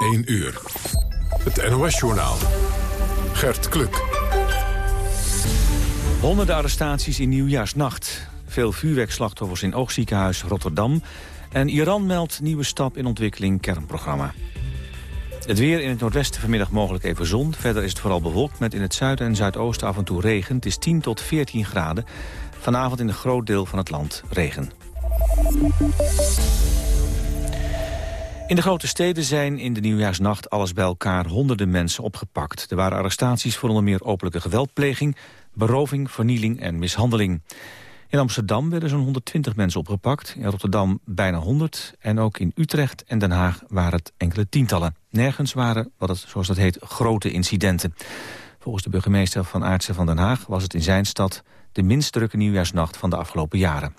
1 uur. Het NOS-journaal. Gert Kluk. Honderden arrestaties in nieuwjaarsnacht. Veel vuurwerkslachtoffers in oogziekenhuis Rotterdam. En Iran meldt nieuwe stap in ontwikkeling kernprogramma. Het weer in het noordwesten vanmiddag mogelijk even zon. Verder is het vooral bewolkt met in het zuiden en zuidoosten af en toe regen. Het is 10 tot 14 graden. Vanavond in een groot deel van het land regen. In de grote steden zijn in de nieuwjaarsnacht alles bij elkaar honderden mensen opgepakt. Er waren arrestaties voor onder meer openlijke geweldpleging, beroving, vernieling en mishandeling. In Amsterdam werden zo'n 120 mensen opgepakt, in Rotterdam bijna 100... en ook in Utrecht en Den Haag waren het enkele tientallen. Nergens waren, wat het, zoals dat heet, grote incidenten. Volgens de burgemeester van Aartsen van Den Haag was het in zijn stad... de minst drukke nieuwjaarsnacht van de afgelopen jaren.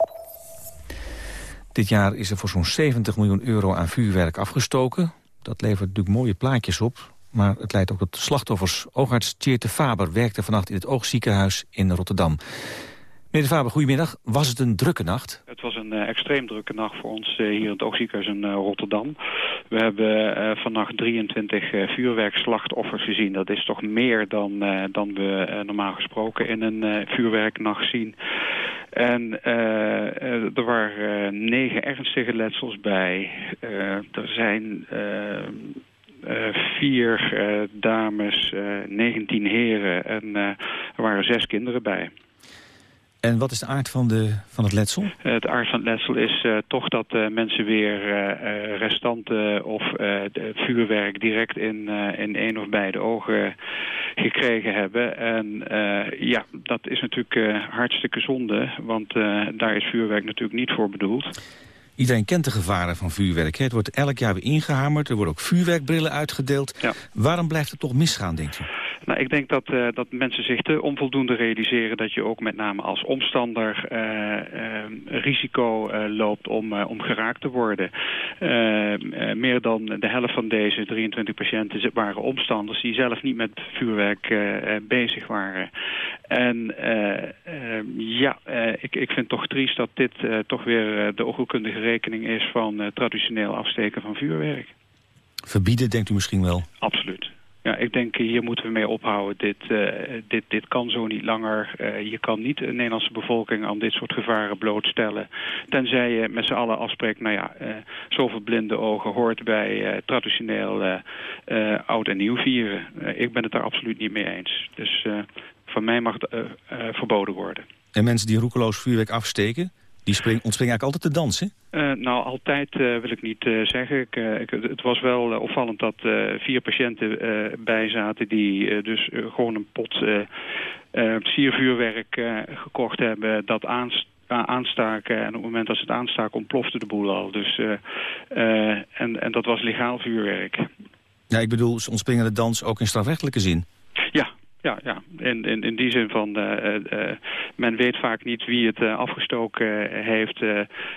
Dit jaar is er voor zo'n 70 miljoen euro aan vuurwerk afgestoken. Dat levert natuurlijk mooie plaatjes op. Maar het leidt ook tot slachtoffers. Oogarts Tjeerte Faber werkte vannacht in het Oogziekenhuis in Rotterdam. Meneer de Faber, goedemiddag. Was het een drukke nacht? Het was een uh, extreem drukke nacht voor ons uh, hier in het Oogziekenhuis in uh, Rotterdam. We hebben vannacht 23 vuurwerkslachtoffers gezien. Dat is toch meer dan, dan we normaal gesproken in een vuurwerknacht zien. En er waren negen ernstige letsels bij. er zijn... Uh, vier uh, dames, uh, 19 heren en er waren zes kinderen bij. En wat is de aard van, de, van het letsel? Het aard van het letsel is uh, toch dat uh, mensen weer uh, restanten of vuurwerk direct in, in één of beide ogen gekregen hebben. En ja, dat is natuurlijk hartstikke zonde, want daar is vuurwerk natuurlijk niet voor bedoeld. Iedereen kent de gevaren van vuurwerk. Hè? Het wordt elk jaar weer ingehamerd, er worden ook vuurwerkbrillen uitgedeeld. Ja. Waarom blijft het toch misgaan, denkt u? Nou, ik denk dat, uh, dat mensen zich te onvoldoende realiseren dat je ook met name als omstander uh, uh, risico loopt om, om geraakt te worden. meer dan de helft van deze 23 patiënten waren omstanders die zelf niet met vuurwerk bezig waren. En ja, ik, ik vind toch triest dat dit toch weer de oogkundige rekening is van traditioneel afsteken van vuurwerk. Verbieden denkt u misschien wel? Absoluut. Ja, ik denk hier moeten we mee ophouden. Dit, uh, dit, dit kan zo niet langer. Uh, je kan niet de Nederlandse bevolking aan dit soort gevaren blootstellen. Tenzij je met z'n allen afspreekt, nou ja, zoveel blinde ogen hoort bij traditioneel oud en nieuw vieren. ik ben het daar absoluut niet mee eens. Dus van mij mag het verboden worden. En mensen die roekeloos vuurwerk afsteken, die spring, ontspringen eigenlijk altijd te dansen? Uh, nou, altijd uh, wil ik niet uh, zeggen. Ik, ik, het was wel opvallend dat vier patiënten bij zaten... die dus gewoon een pot siervuurwerk gekocht hebben... dat aanst aanstaken. En op het moment dat ze het aanstaken ontplofte de boel al. Dus, en, en dat was legaal vuurwerk. Ja, ik bedoel, ontspringen de dans ook in strafrechtelijke zin? Ja, ja, ja. In, in, in die zin van, uh, uh, men weet vaak niet wie het afgestoken heeft.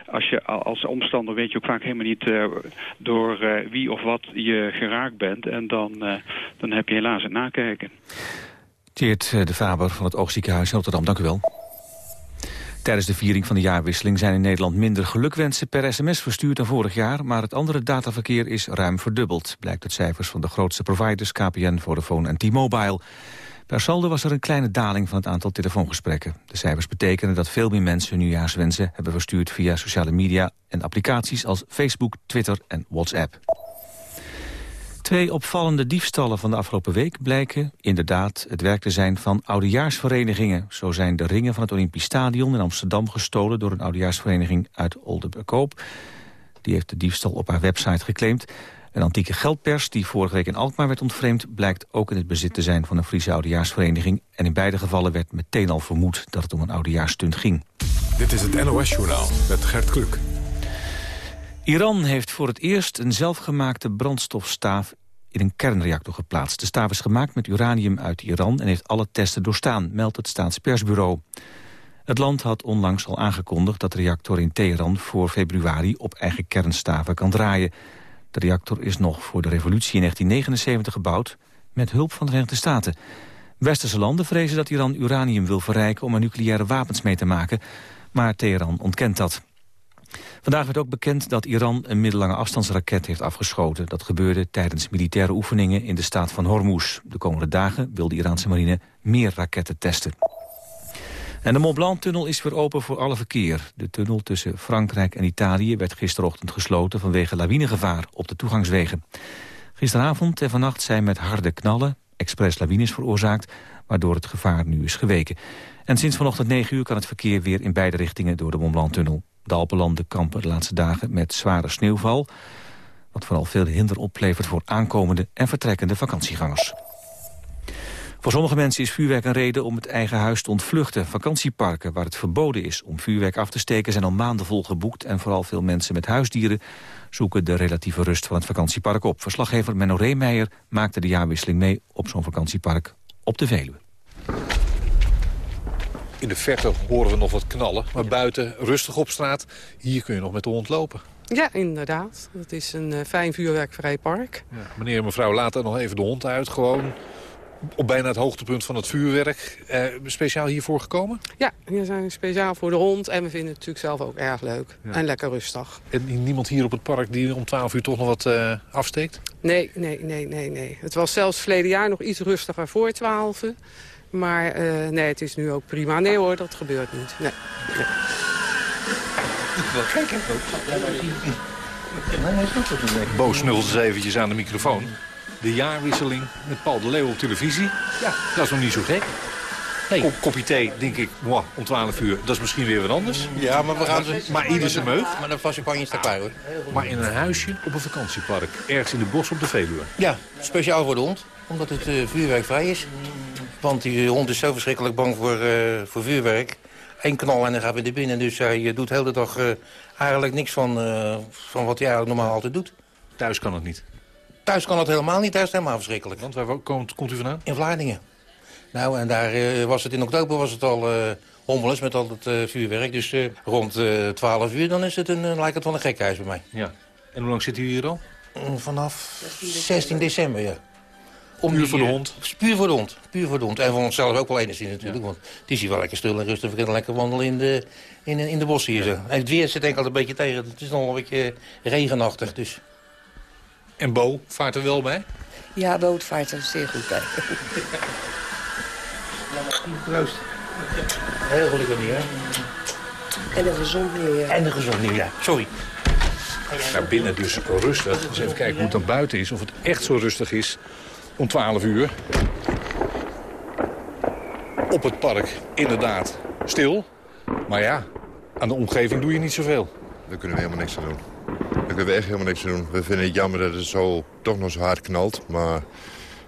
als je als omstander weet je ook vaak helemaal niet door wie of wat je geraakt bent. En dan, dan heb je helaas het nakijken. Teert de Faber van het Oogziekenhuis Rotterdam, dank u wel. Tijdens de viering van de jaarwisseling zijn in Nederland minder gelukwensen per sms verstuurd dan vorig jaar, maar het andere dataverkeer is ruim verdubbeld, blijkt uit cijfers van de grootste providers KPN, Vodafone en T-Mobile. Per saldo was er een kleine daling van het aantal telefoongesprekken. De cijfers betekenen dat veel meer mensen hun nieuwjaarswensen hebben verstuurd via sociale media en applicaties als Facebook, Twitter en WhatsApp. Twee opvallende diefstallen van de afgelopen week blijken inderdaad het werk te zijn van oudejaarsverenigingen. Zo zijn de ringen van het Olympisch Stadion in Amsterdam gestolen door een oudejaarsvereniging uit Oldenburgkoop. Die heeft de diefstal op haar website geclaimd. Een antieke geldpers die vorige week in Alkmaar werd ontvreemd... blijkt ook in het bezit te zijn van een Friese oudejaarsvereniging. En in beide gevallen werd meteen al vermoed dat het om een oudejaarsstunt ging. Dit is het NOS-journaal met Gert Kluk. Iran heeft voor het eerst een zelfgemaakte brandstofstaaf in een kernreactor geplaatst. De staaf is gemaakt met uranium uit Iran en heeft alle testen doorstaan, meldt het staatspersbureau. Het land had onlangs al aangekondigd dat de reactor in Teheran voor februari op eigen kernstaven kan draaien. De reactor is nog voor de revolutie in 1979 gebouwd met hulp van de Verenigde Staten. Westerse landen vrezen dat Iran uranium wil verrijken om er nucleaire wapens mee te maken, maar Teheran ontkent dat. Vandaag werd ook bekend dat Iran een middellange afstandsraket heeft afgeschoten. Dat gebeurde tijdens militaire oefeningen in de staat van Hormuz. De komende dagen wil de Iraanse marine meer raketten testen. En de Mont Blanc-tunnel is weer open voor alle verkeer. De tunnel tussen Frankrijk en Italië werd gisterochtend gesloten... vanwege lawinegevaar op de toegangswegen. Gisteravond en vannacht zijn met harde knallen expres lawines veroorzaakt... waardoor het gevaar nu is geweken. En sinds vanochtend 9 uur kan het verkeer weer in beide richtingen door de Mont Blanc-tunnel. De Alpenlanden kampen de laatste dagen met zware sneeuwval... wat vooral veel hinder oplevert voor aankomende en vertrekkende vakantiegangers. Voor sommige mensen is vuurwerk een reden om het eigen huis te ontvluchten. Vakantieparken waar het verboden is om vuurwerk af te steken... zijn al maanden vol geboekt en vooral veel mensen met huisdieren... zoeken de relatieve rust van het vakantiepark op. Verslaggever Menno Reemeijer maakte de jaarwisseling mee op zo'n vakantiepark op de Veluwe. In de verte horen we nog wat knallen, maar buiten rustig op straat. Hier kun je nog met de hond lopen. Ja, inderdaad. Het is een uh, fijn vuurwerkvrij park. Ja, meneer en mevrouw, laat nog even de hond uit. Gewoon op bijna het hoogtepunt van het vuurwerk. Eh, speciaal hiervoor gekomen? Ja, hier zijn speciaal voor de hond. En we vinden het natuurlijk zelf ook erg leuk. En lekker rustig. En niemand hier op het park die om 12 uur toch nog wat uh, afsteekt? Nee, nee, nee, nee, nee. Het was zelfs verleden jaar nog iets rustiger voor 12. Maar uh, nee, het is nu ook prima. Nee hoor, dat gebeurt niet. Nee. nee. Bo snult eens eventjes aan de microfoon. De jaarwisseling met Paul de Leeuw op televisie. Ja. Dat is nog niet zo gek. Hey. Kop, kopje thee, denk ik, moi, om 12 uur. Dat is misschien weer wat anders. Ja, maar we gaan ze... Maar ieder zijn meug. Maar dan vast je staat klaar, hoor. Maar in een huisje op een vakantiepark. Ergens in de bos op de Veluwe. Ja, speciaal voor de hond. Omdat het uh, vuurwerkvrij is. Want die hond is zo verschrikkelijk bang voor, uh, voor vuurwerk. Eén knal en dan gaat weer naar binnen. Dus hij doet de hele dag uh, eigenlijk niks van, van wat hij eigenlijk normaal altijd doet. Thuis kan het niet? Thuis kan het helemaal niet. Thuis is helemaal verschrikkelijk. Want waar komt, komt u vandaan? In Vlaardingen. Nou, en daar uh, was het in oktober was het al uh, hommeles met al het uh, vuurwerk. Dus rond 12 uur dan is het een, lijkt het wel een gekhuis bij mij. Ja. En hoe lang zit u hier al? Mm, vanaf 16 december, ja. Om puur voor de hond? Puur voor de hond. Puur voor de hond. En voor onszelf ook wel enigszins natuurlijk. Ja. Want het is hier wel lekker stil en rustig. We kunnen lekker wandelen in de, in, in de bossen hier. Zo. En het weer zit denk ik altijd een beetje tegen. Het is nog een beetje regenachtig. Dus. En Bo, vaart er wel bij? Ja, Bo vaart er zeer goed bij. Proost. Heel gelukkig nieuw, hè? En een gezond nieuwjaar. En een gezond nieuwjaar. Sorry. Nou, binnen dus rustig. Dus even kijken hoe het dan buiten is. Of het echt zo rustig is om 12 uur. Op het park, inderdaad, stil. Maar ja, aan de omgeving doe je niet zoveel. Daar kunnen we helemaal niks aan doen. Daar kunnen we echt helemaal niks aan doen. We vinden het jammer dat het zo, toch nog zo hard knalt. Maar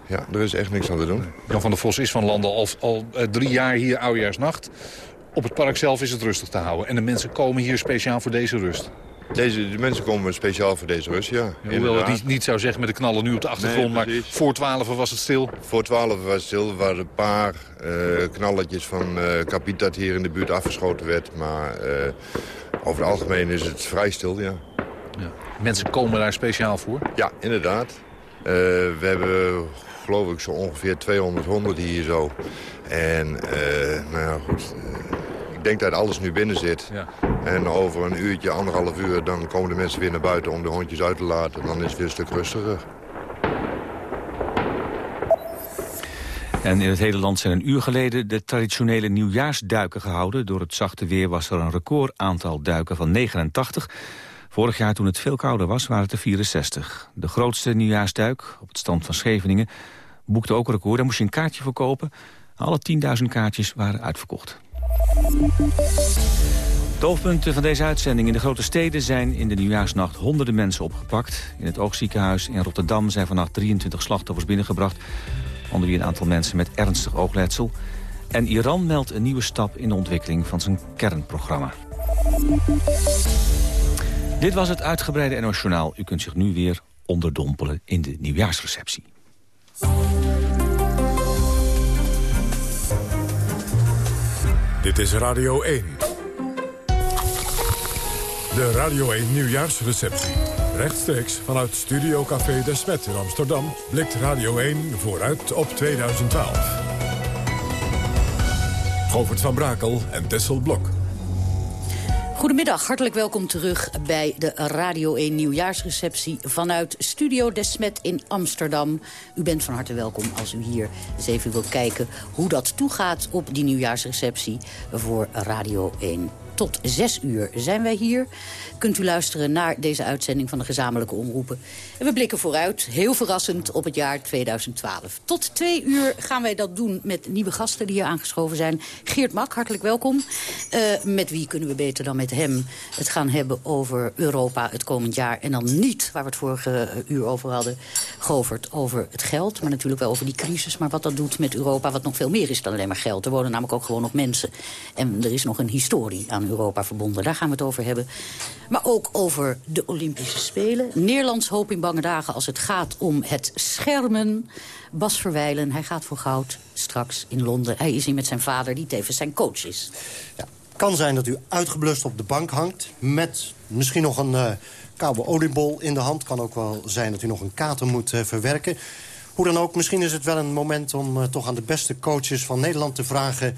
ja, er is echt niks aan te doen. Jan van der Vos is van Landen al, al uh, drie jaar hier oudejaarsnacht. Op het park zelf is het rustig te houden. En de mensen komen hier speciaal voor deze rust. Deze, de mensen komen speciaal voor deze rust, ja. ja hoewel het niet, zou zeggen met de knallen nu op de achtergrond, nee, maar voor 12 was het stil. Voor 12 was het stil. Er waren een paar uh, knalletjes van uh, kapiet dat hier in de buurt afgeschoten werd. Maar uh, over het algemeen is het vrij stil, ja. ja. Mensen komen daar speciaal voor? Ja, inderdaad. we hebben geloof ik zo ongeveer 200 honden hier zo. En nou ja, goed denk dat alles nu binnen zit. Ja. En over een uurtje, anderhalf uur, dan komen de mensen weer naar buiten om de hondjes uit te laten. Dan is het weer een stuk rustiger. En in het hele land zijn een uur geleden de traditionele nieuwjaarsduiken gehouden. Door het zachte weer was er een record aantal duiken van 89. Vorig jaar toen het veel kouder was, waren het er 64. De grootste nieuwjaarsduik op het stand van Scheveningen boekte ook een record. Daar moest je een kaartje voor kopen. Alle 10.000 kaartjes waren uitverkocht. De hoofdpunten van deze uitzending in de grote steden zijn in de nieuwjaarsnacht honderden mensen opgepakt. In het oogziekenhuis in Rotterdam zijn vannacht 23 slachtoffers binnengebracht. Onder wie een aantal mensen met ernstig oogletsel. En Iran meldt een nieuwe stap in de ontwikkeling van zijn kernprogramma. Dit was het uitgebreide NOS Journaal. U kunt zich nu weer onderdompelen in de nieuwjaarsreceptie. Dit is Radio 1. De Radio 1 nieuwjaarsreceptie. Rechtstreeks vanuit Studio Café de Smet in Amsterdam... blikt Radio 1 vooruit op 2012. Govert van Brakel en Tessel Blok. Goedemiddag, hartelijk welkom terug bij de Radio 1 nieuwjaarsreceptie vanuit Studio Desmet in Amsterdam. U bent van harte welkom als u hier eens even wilt kijken hoe dat toegaat op die nieuwjaarsreceptie voor Radio 1 tot 6 uur zijn wij hier. Kunt u luisteren naar deze uitzending van de gezamenlijke omroepen. En we blikken vooruit, heel verrassend, op het jaar 2012. Tot 2 uur gaan wij dat doen met nieuwe gasten die hier aangeschoven zijn. Geert Mak, hartelijk welkom. Uh, met wie kunnen we beter dan met hem het gaan hebben over Europa het komend jaar. En dan niet, waar we het vorige uur over hadden, Govert, over het geld. Maar natuurlijk wel over die crisis. Maar wat dat doet met Europa, wat nog veel meer is dan alleen maar geld. Er wonen namelijk ook gewoon nog mensen. En er is nog een historie aan Europa verbonden. Daar gaan we het over hebben. Maar ook over de Olympische Spelen. Nederlands hoop in bange dagen als het gaat om het schermen. Bas Verwijlen, hij gaat voor goud straks in Londen. Hij is hier met zijn vader, die tevens zijn coach is. Kan zijn dat u uitgeblust op de bank hangt... met misschien nog een uh, koude oliebol in de hand. Kan ook wel zijn dat u nog een kater moet uh, verwerken. Hoe dan ook, misschien is het wel een moment om uh, toch aan de beste coaches van Nederland te vragen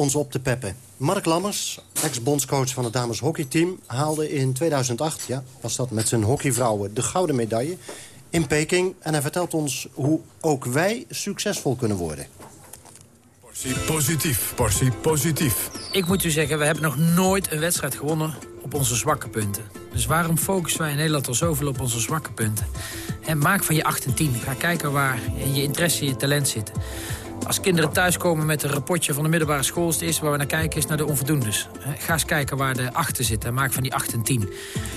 ons op te peppen. Mark Lammers, ex-bondscoach van het dames hockeyteam... haalde in 2008, ja, was dat met zijn hockeyvrouwen, de gouden medaille in Peking. En hij vertelt ons hoe ook wij succesvol kunnen worden. Portie positief, portie positief. Ik moet u zeggen, we hebben nog nooit een wedstrijd gewonnen op onze zwakke punten. Dus waarom focussen wij in Nederland al zoveel op onze zwakke punten? En maak van je 8 en 10. Ga kijken waar je interesse en je talent zitten. Als kinderen thuiskomen met een rapportje van de middelbare school... is het eerste waar we naar kijken is naar de onvoldoendes. Ga eens kijken waar de achter zitten en maak van die 8 en 10.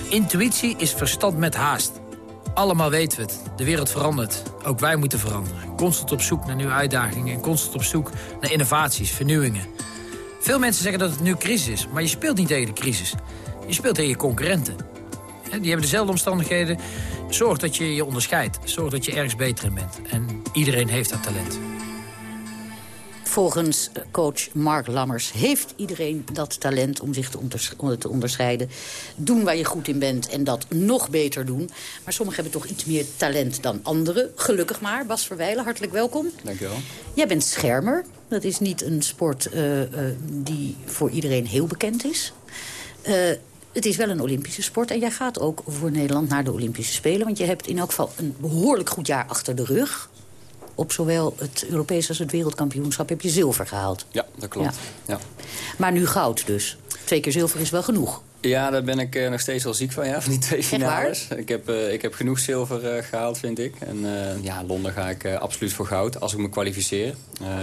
Intuïtie is verstand met haast. Allemaal weten we het. De wereld verandert. Ook wij moeten veranderen. Constant op zoek naar nieuwe uitdagingen... en constant op zoek naar innovaties, vernieuwingen. Veel mensen zeggen dat het nu crisis is, maar je speelt niet tegen de crisis. Je speelt tegen je concurrenten. Die hebben dezelfde omstandigheden. Zorg dat je je onderscheidt. Zorg dat je ergens beter in bent. En iedereen heeft dat talent. Volgens coach Mark Lammers heeft iedereen dat talent om zich te, onderscheiden. Doen waar je goed in bent en dat nog beter doen. Maar sommigen hebben toch iets meer talent dan anderen. Gelukkig maar. Bas Verwijlen, hartelijk welkom. Dank je wel. Jij bent schermer. Dat is niet een sport uh, uh, die voor iedereen heel bekend is. Uh, het is wel een Olympische sport en jij gaat ook voor Nederland naar de Olympische Spelen. Want je hebt in elk geval een behoorlijk goed jaar achter de rug op zowel het Europees als het wereldkampioenschap heb je zilver gehaald. Ja, dat klopt. Ja. Maar nu goud dus. Twee keer zilver is wel genoeg. Ja, daar ben ik uh, nog steeds wel ziek van, ja, van die twee finales. Ik heb, uh, ik heb genoeg zilver uh, gehaald, vind ik. En ja, Londen ga ik absoluut voor goud, als ik me kwalificeer.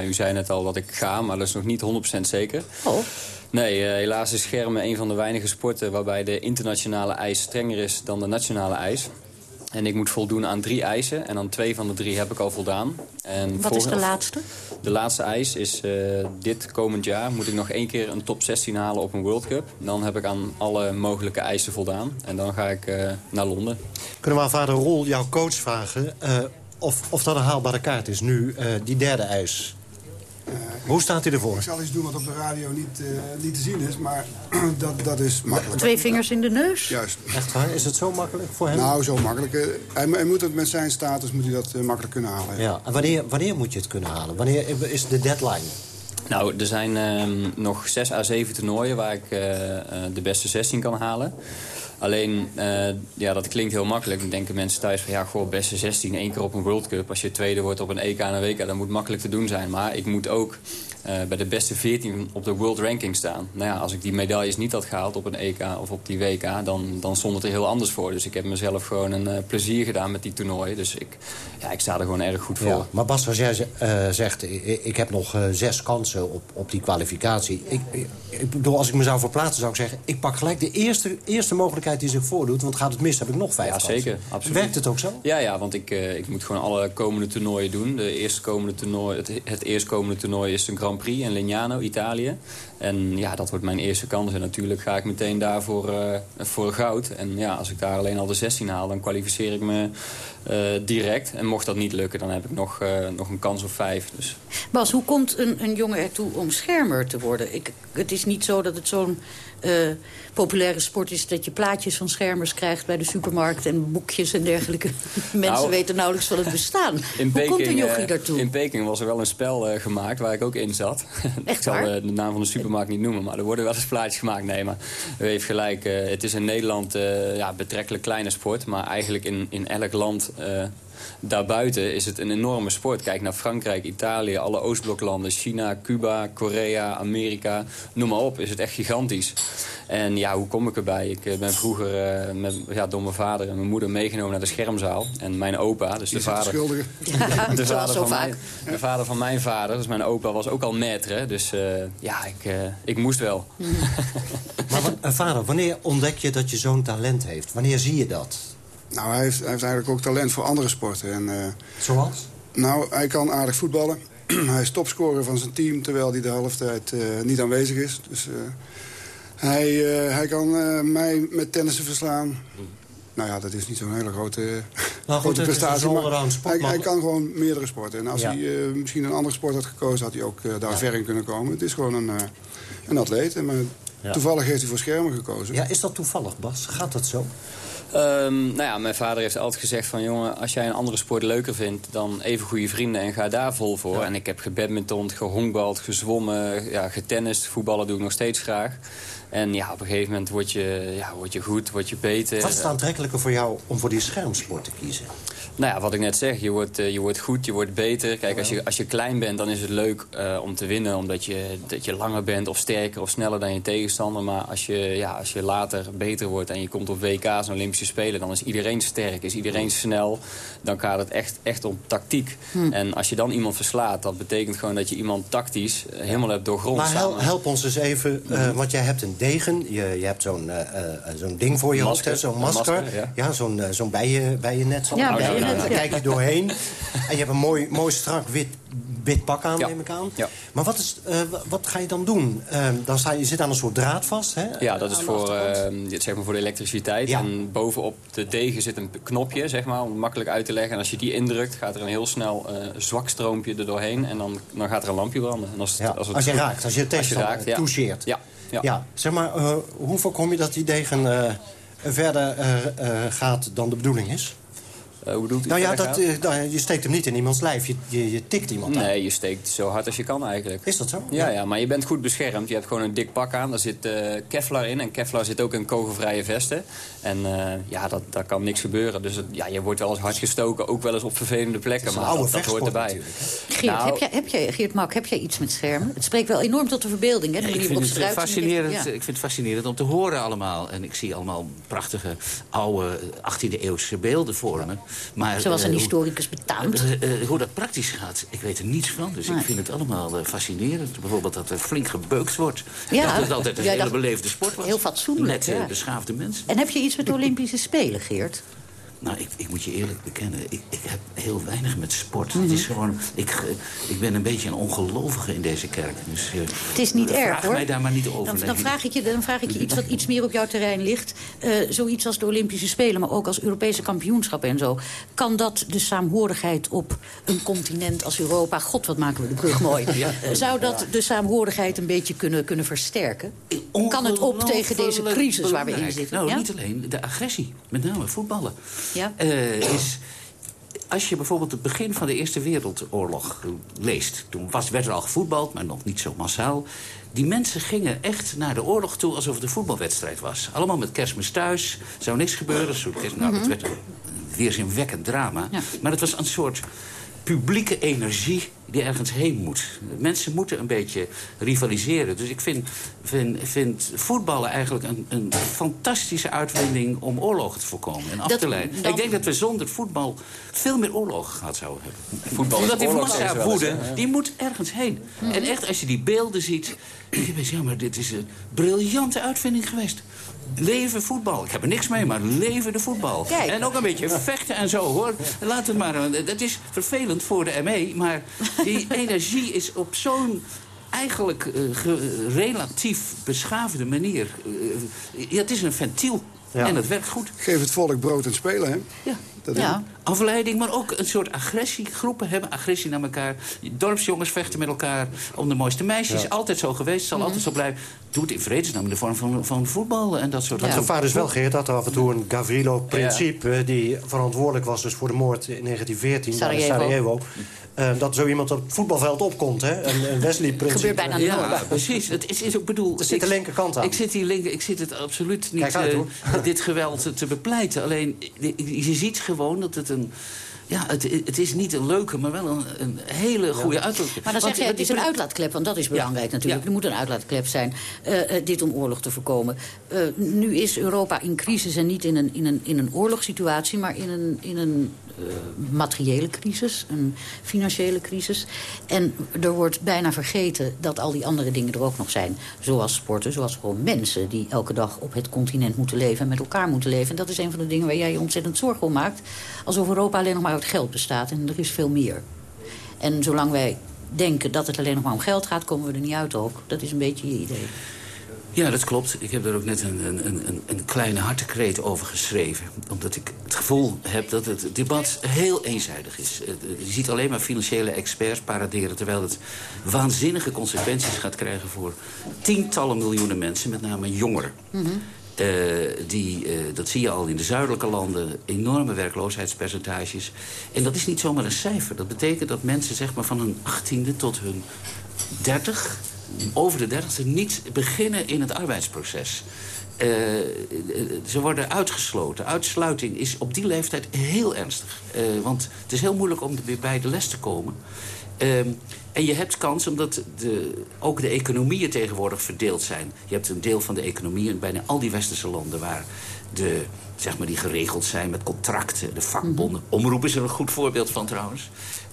u zei net al dat ik ga, maar dat is nog niet 100% zeker. Oh. Nee, helaas is schermen een van de weinige sporten... waarbij de internationale eis strenger is dan de nationale eis. En ik moet voldoen aan drie eisen. En aan twee van de drie heb ik al voldaan. En Wat is de laatste? De laatste eis is uh, dit komend jaar moet ik nog één keer een top 16 halen op een World Cup. Dan heb ik aan alle mogelijke eisen voldaan. En dan ga ik uh, naar Londen. Kunnen we aan vader Rol, jouw coach, vragen... Uh, of, of dat een haalbare kaart is nu, die derde eis? Uh, Hoe staat u ervoor? Ik zal iets doen wat op de radio niet, uh, niet te zien is, maar dat, dat is makkelijk. Twee vingers in de neus? Juist. Echt waar? Is het zo makkelijk voor hem? Nou, zo makkelijk. Uh, hij, hij, moet het met zijn status moet hij dat makkelijk kunnen halen. Ja. ja. En wanneer, wanneer moet je het kunnen halen? Wanneer is de deadline? Nou, er zijn ehm, nog zes à zeven toernooien waar ik de beste 16 kan halen. Alleen, uh, ja, dat klinkt heel makkelijk. Dan denken mensen thuis van, ja, goh, beste 16, één keer op een World Cup. Als je tweede wordt op een EK en een WK, dat moet makkelijk te doen zijn. Maar ik moet ook bij de beste 14 op de World Ranking staan. Nou ja, als ik die medailles niet had gehaald op een EK of op die WK, dan, dan stond het er heel anders voor. Dus ik heb mezelf gewoon een uh, plezier gedaan met die toernooien. Dus ik, ja, ik sta er gewoon erg goed voor. Ja, maar Bas, als jij zegt, ik, heb nog zes kansen op, op die kwalificatie. Ik, ik, bedoel, als ik me zou verplaatsen, zou ik zeggen, ik pak gelijk de eerste, eerste mogelijkheid die zich voordoet. Want gaat het mis, heb ik nog vijf Ja, zeker. Absoluut. Werkt het ook zo? Ja, ja want ik, ik moet gewoon alle komende toernooien doen. De eerste komende toernooi, het, het eerstkomende toernooi is een Grand Prix in Legnano, Italië. En ja, dat wordt mijn eerste kans. En natuurlijk ga ik meteen daarvoor uh, voor goud. En ja, als ik daar alleen al de 16 haal, dan kwalificeer ik me direct. En mocht dat niet lukken, dan heb ik nog, nog een kans of vijf. Dus. Bas, hoe komt een, een jongen ertoe om schermer te worden? Ik, het is niet zo dat het zo'n populaire sport is... dat je plaatjes van schermers krijgt bij de supermarkt... en boekjes en dergelijke. Mensen nou, weten nauwelijks van het bestaan. In Hoe Peking, komt een jochie daartoe? In Peking was er wel een spel gemaakt waar ik ook in zat. Echt ik zal uh, de naam van de supermarkt niet noemen... maar er worden wel eens plaatjes gemaakt. Nee, maar u heeft gelijk. het is in Nederland ja, betrekkelijk kleine sport... maar eigenlijk in, in elk land daarbuiten is het een enorme sport. Kijk naar Frankrijk, Italië, alle Oostbloklanden, China, Cuba, Korea, Amerika. Noem maar op, is het echt gigantisch. En ja, hoe kom ik erbij? Ik eh, ben vroeger uh, met, ja, door mijn vader en mijn moeder meegenomen naar de schermzaal. En mijn opa, dus de vader, ja, de, vader van mijn, de vader van mijn vader, dus mijn opa was ook al maître. Dus uh, ja, ik, ik moest wel. maar vader, wanneer ontdek je dat je zo'n talent heeft? Wanneer zie je dat? Nou, hij heeft, hij heeft eigenlijk ook talent voor andere sporten. En, uh, Zoals? Nou, hij kan aardig voetballen. hij is topscorer van zijn team, terwijl hij de helft tijd uh, niet aanwezig is. Dus uh, hij, hij kan mij met tennissen verslaan. Nou ja, dat is niet zo'n hele grote, nou, grote prestatie. Maar hij, hij, kan gewoon meerdere sporten. En als hij misschien een andere sport had gekozen, had hij ook daar ver in kunnen komen. Het is gewoon een, een atleet. En, maar toevallig heeft hij voor schermen gekozen. Ja, is dat toevallig, Bas? Gaat dat zo? Um, nou ja, mijn vader heeft altijd gezegd van... jongen, als jij een andere sport leuker vindt... dan even goede vrienden en ga daar vol voor. En ik heb gebadmintond, gehonkbald, gezwommen, ja, getennist. Voetballen doe ik nog steeds graag. En ja, op een gegeven moment word je, ja, word je goed, word je beter. Wat is het aantrekkelijker voor jou om voor die schermsport te kiezen? Nou ja, wat ik net zeg, je wordt, uh, je wordt goed, je wordt beter. Kijk, als je, als je klein bent, dan is het leuk uh, om te winnen... omdat je, dat je langer bent of sterker of sneller dan je tegenstander. Maar als je, ja, als je later beter wordt en je komt op WK's en Olympische Spelen... dan is iedereen sterk, is iedereen snel. Dan gaat het echt, echt om tactiek. Hm. En als je dan iemand verslaat, dat betekent gewoon dat je iemand tactisch... helemaal hebt doorgrond. Maar help, help ons eens even, uh, want jij hebt een degen. Je, je hebt zo'n zo'n ding voor je hoofd, zo'n masker. masker. Ja, ja zo'n zo'n bijen, bijennet. Ja, bijennet. Daar kijk je doorheen. En je hebt een mooi, mooi strak wit, wit pak aan, neem ik aan. Ja. Maar wat, is, uh, wat ga je dan doen? Uh, dan sta je, je zit aan een soort draad vast, hè? Ja, dat is voor, uh, zeg maar voor de elektriciteit. Ja. En bovenop de degen zit een knopje, zeg maar, om het makkelijk uit te leggen. En als je die indrukt, gaat er een heel snel zwak stroompje er doorheen. En dan, dan gaat er een lampje branden. En als, het, als, het als je raakt, als je het tegenstander ja. toucheert. Ja. Ja. Zeg maar, hoe voorkom je dat die degen verder gaat dan de bedoeling is? Uh, hoe doet nou ja, dat, uh, je steekt hem niet in iemands lijf. Je, je, je tikt iemand Nee, aan. je steekt zo hard als je kan eigenlijk. Is dat zo? Ja, ja. maar je bent goed beschermd. Je hebt gewoon een dik pak aan. Daar zit uh, Kevlar in. En Kevlar zit ook in kogelvrije vesten. En ja, dat, daar kan niks gebeuren. Dus ja, je wordt wel eens hard gestoken. Ook wel eens op vervelende plekken. Maar dat, dat hoort erbij. Geert, nou, heb jij, heb jij, Geert Mak, heb jij iets met schermen? Het spreekt wel enorm tot de verbeelding. Hè? Ja, ik, vind het fascinerend, ik vind het fascinerend om te horen allemaal. En ik zie allemaal prachtige oude 18e eeuwse beelden voor me. Maar, Zoals een historicus betaamt. Uh, uh, hoe dat praktisch gaat, ik weet er niets van. Dus ik vind het allemaal fascinerend. Bijvoorbeeld dat er flink gebeukt wordt. Ja. Dat het altijd een hele beleefde sport was. Heel fatsoenlijk. Met beschaafde mensen. En heb je iets met de Olympische Spelen, Geert? Nou, ik, ik, moet je eerlijk bekennen, ik, ik heb heel weinig met sport. Het is gewoon, ik, ik ben een beetje een ongelovige in deze kerk. Dus, uh, het is niet erg, vraag mij daar maar niet over. Dan, dan, vraag ik je, dan vraag ik je iets wat iets meer op jouw terrein ligt. Uh, zoiets als de Olympische Spelen, maar ook als Europese kampioenschappen en zo. Kan dat de saamhorigheid op een continent als Europa... God, wat maken we de brug mooi. Ja. Zou dat de saamhorigheid een beetje kunnen, kunnen versterken? Kan het op tegen deze crisis waar we in zitten? Nou, niet alleen de agressie, met name voetballen. Ja. Uh, is, als je bijvoorbeeld het begin van de Eerste Wereldoorlog leest... toen was, werd er al gevoetbald, maar nog niet zo massaal... die mensen gingen echt naar de oorlog toe alsof het een voetbalwedstrijd was. Allemaal met kerstmis thuis, zou niks gebeuren. Zo, nou, het werd een weerzinwekkend drama. Ja. Maar het was een soort publieke energie die ergens heen moet. Mensen moeten een beetje rivaliseren. Dus ik vind, vind, vind voetballen eigenlijk een, een fantastische uitvinding... om oorlogen te voorkomen en af te leiden. Ik denk dat we zonder voetbal veel meer oorlogen gehad zouden hebben. Voetbal Omdat die massawoede, die moet ergens heen. En echt, als je die beelden ziet... denk je, ja, maar dit is een briljante uitvinding geweest. Leven voetbal. Ik heb er niks mee, maar leven de voetbal. Kijk. En ook een beetje vechten en zo, hoor. Laat het maar. Dat is vervelend voor de ME, maar die energie is op zo'n eigenlijk uh, relatief beschaafde manier. Uh, ja, het is een ventiel. Ja. En het werkt goed. Geef het volk brood en spelen, hè? Ja, Dat ja. Afleiding, maar ook een soort agressie. Groepen hebben agressie naar elkaar. Dorpsjongens vechten met elkaar om de mooiste meisjes. Altijd zo geweest, zal mhm. altijd zo blijven. Doe het in vredesnaam in de vorm van, van voetbal en dat soort dingen. Het gevaar is wel, Geert, dat er af en toe een Gavrilo-principe... die verantwoordelijk was dus voor de moord in 1914 Sarajevo. Sarajevo uh, dat zo iemand op het voetbalveld opkomt. Hè? Een, een Wesley-principe. gebeurt bijna nooit. Ja, precies. Het is, is ook bedoel, er zit de linkerkant aan. Ik zit, hier linker, ik zit het absoluut niet uit, uh, dit geweld te bepleiten. Alleen, je ziet gewoon dat het een ja, het, het, is niet een leuke, maar wel een, een hele goede ja. uitlaatklep. Maar dan zeg je, het is een uitlaatklep, want dat is belangrijk natuurlijk. Er moet een uitlaatklep zijn, uh, dit om oorlog te voorkomen. Uh, nu is Europa in crisis en niet in een, in een, in een oorlogssituatie... maar in een, in een materiële crisis, een financiële crisis. En er wordt bijna vergeten dat al die andere dingen er ook nog zijn. Zoals sporten, zoals gewoon mensen die elke dag op het continent moeten leven... en met elkaar moeten leven. En dat is een van de dingen waar jij je ontzettend zorgen om maakt. Alsof Europa alleen nog maar uit geld bestaat. En er is veel meer. En zolang wij denken dat het alleen nog maar om geld gaat... komen we er niet uit ook. Dat is een beetje je idee. Ja, dat klopt. Ik heb er ook net een, een, een, een kleine hartekreet over geschreven. Omdat ik het gevoel heb dat het debat heel eenzijdig is. Je ziet alleen maar financiële experts paraderen... terwijl het waanzinnige consequenties gaat krijgen voor tientallen miljoenen mensen. Met name jongeren. Mhm. Eh, die, uh, dat zie je al in de zuidelijke landen, enorme werkloosheidspercentages. En dat is niet zomaar een cijfer. Dat betekent dat mensen zeg maar, van hun achttiende tot hun dertig over de dertigste niet beginnen in het arbeidsproces. Uh, ze worden uitgesloten. Uitsluiting is op die leeftijd heel ernstig. Uh, want het is heel moeilijk om weer bij de les te komen. Uh, en je hebt kans, omdat de, ook de economieën tegenwoordig verdeeld zijn. Je hebt een deel van de economie in bijna al die westerse landen... waar de, zeg maar, die geregeld zijn met contracten, de vakbonden. Mhm. Omroep is er een goed voorbeeld van trouwens.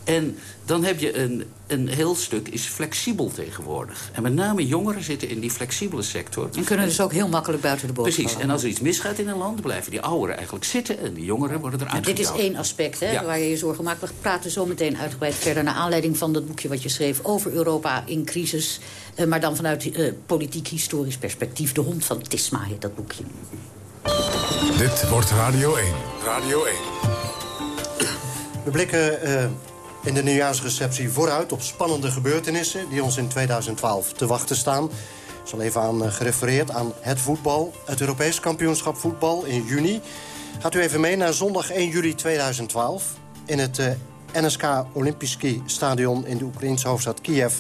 En dan heb je een, een heel stuk is flexibel tegenwoordig. En met name jongeren zitten in die flexibele sector. En kunnen dus ook heel makkelijk buiten de boot Precies. En als er iets misgaat in een land, blijven die ouderen eigenlijk zitten... en die jongeren worden eruit nou, Dit is één aspect hè, waar je je zorgen maakt. We praten zo meteen uitgebreid verder... naar aanleiding van dat boekje wat je schreef over Europa in crisis. Eh, maar dan vanuit uh, politiek-historisch perspectief. De hond van Tisma heet dat boekje. Dit wordt Radio 1. Radio 1. We blikken... Uh in de nieuwjaarsreceptie vooruit op spannende gebeurtenissen... die ons in 2012 te wachten staan. Er is al even aan eh, gerefereerd aan het voetbal. Het Europees kampioenschap voetbal in juni. Gaat u even mee naar zondag 1 juli 2012. In het eh, NSK Olympiski Stadion in de Oekraïnse hoofdstad Kiev...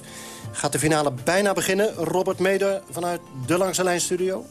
gaat de finale bijna beginnen. Robert Meder vanuit de Langse Lijn Studio.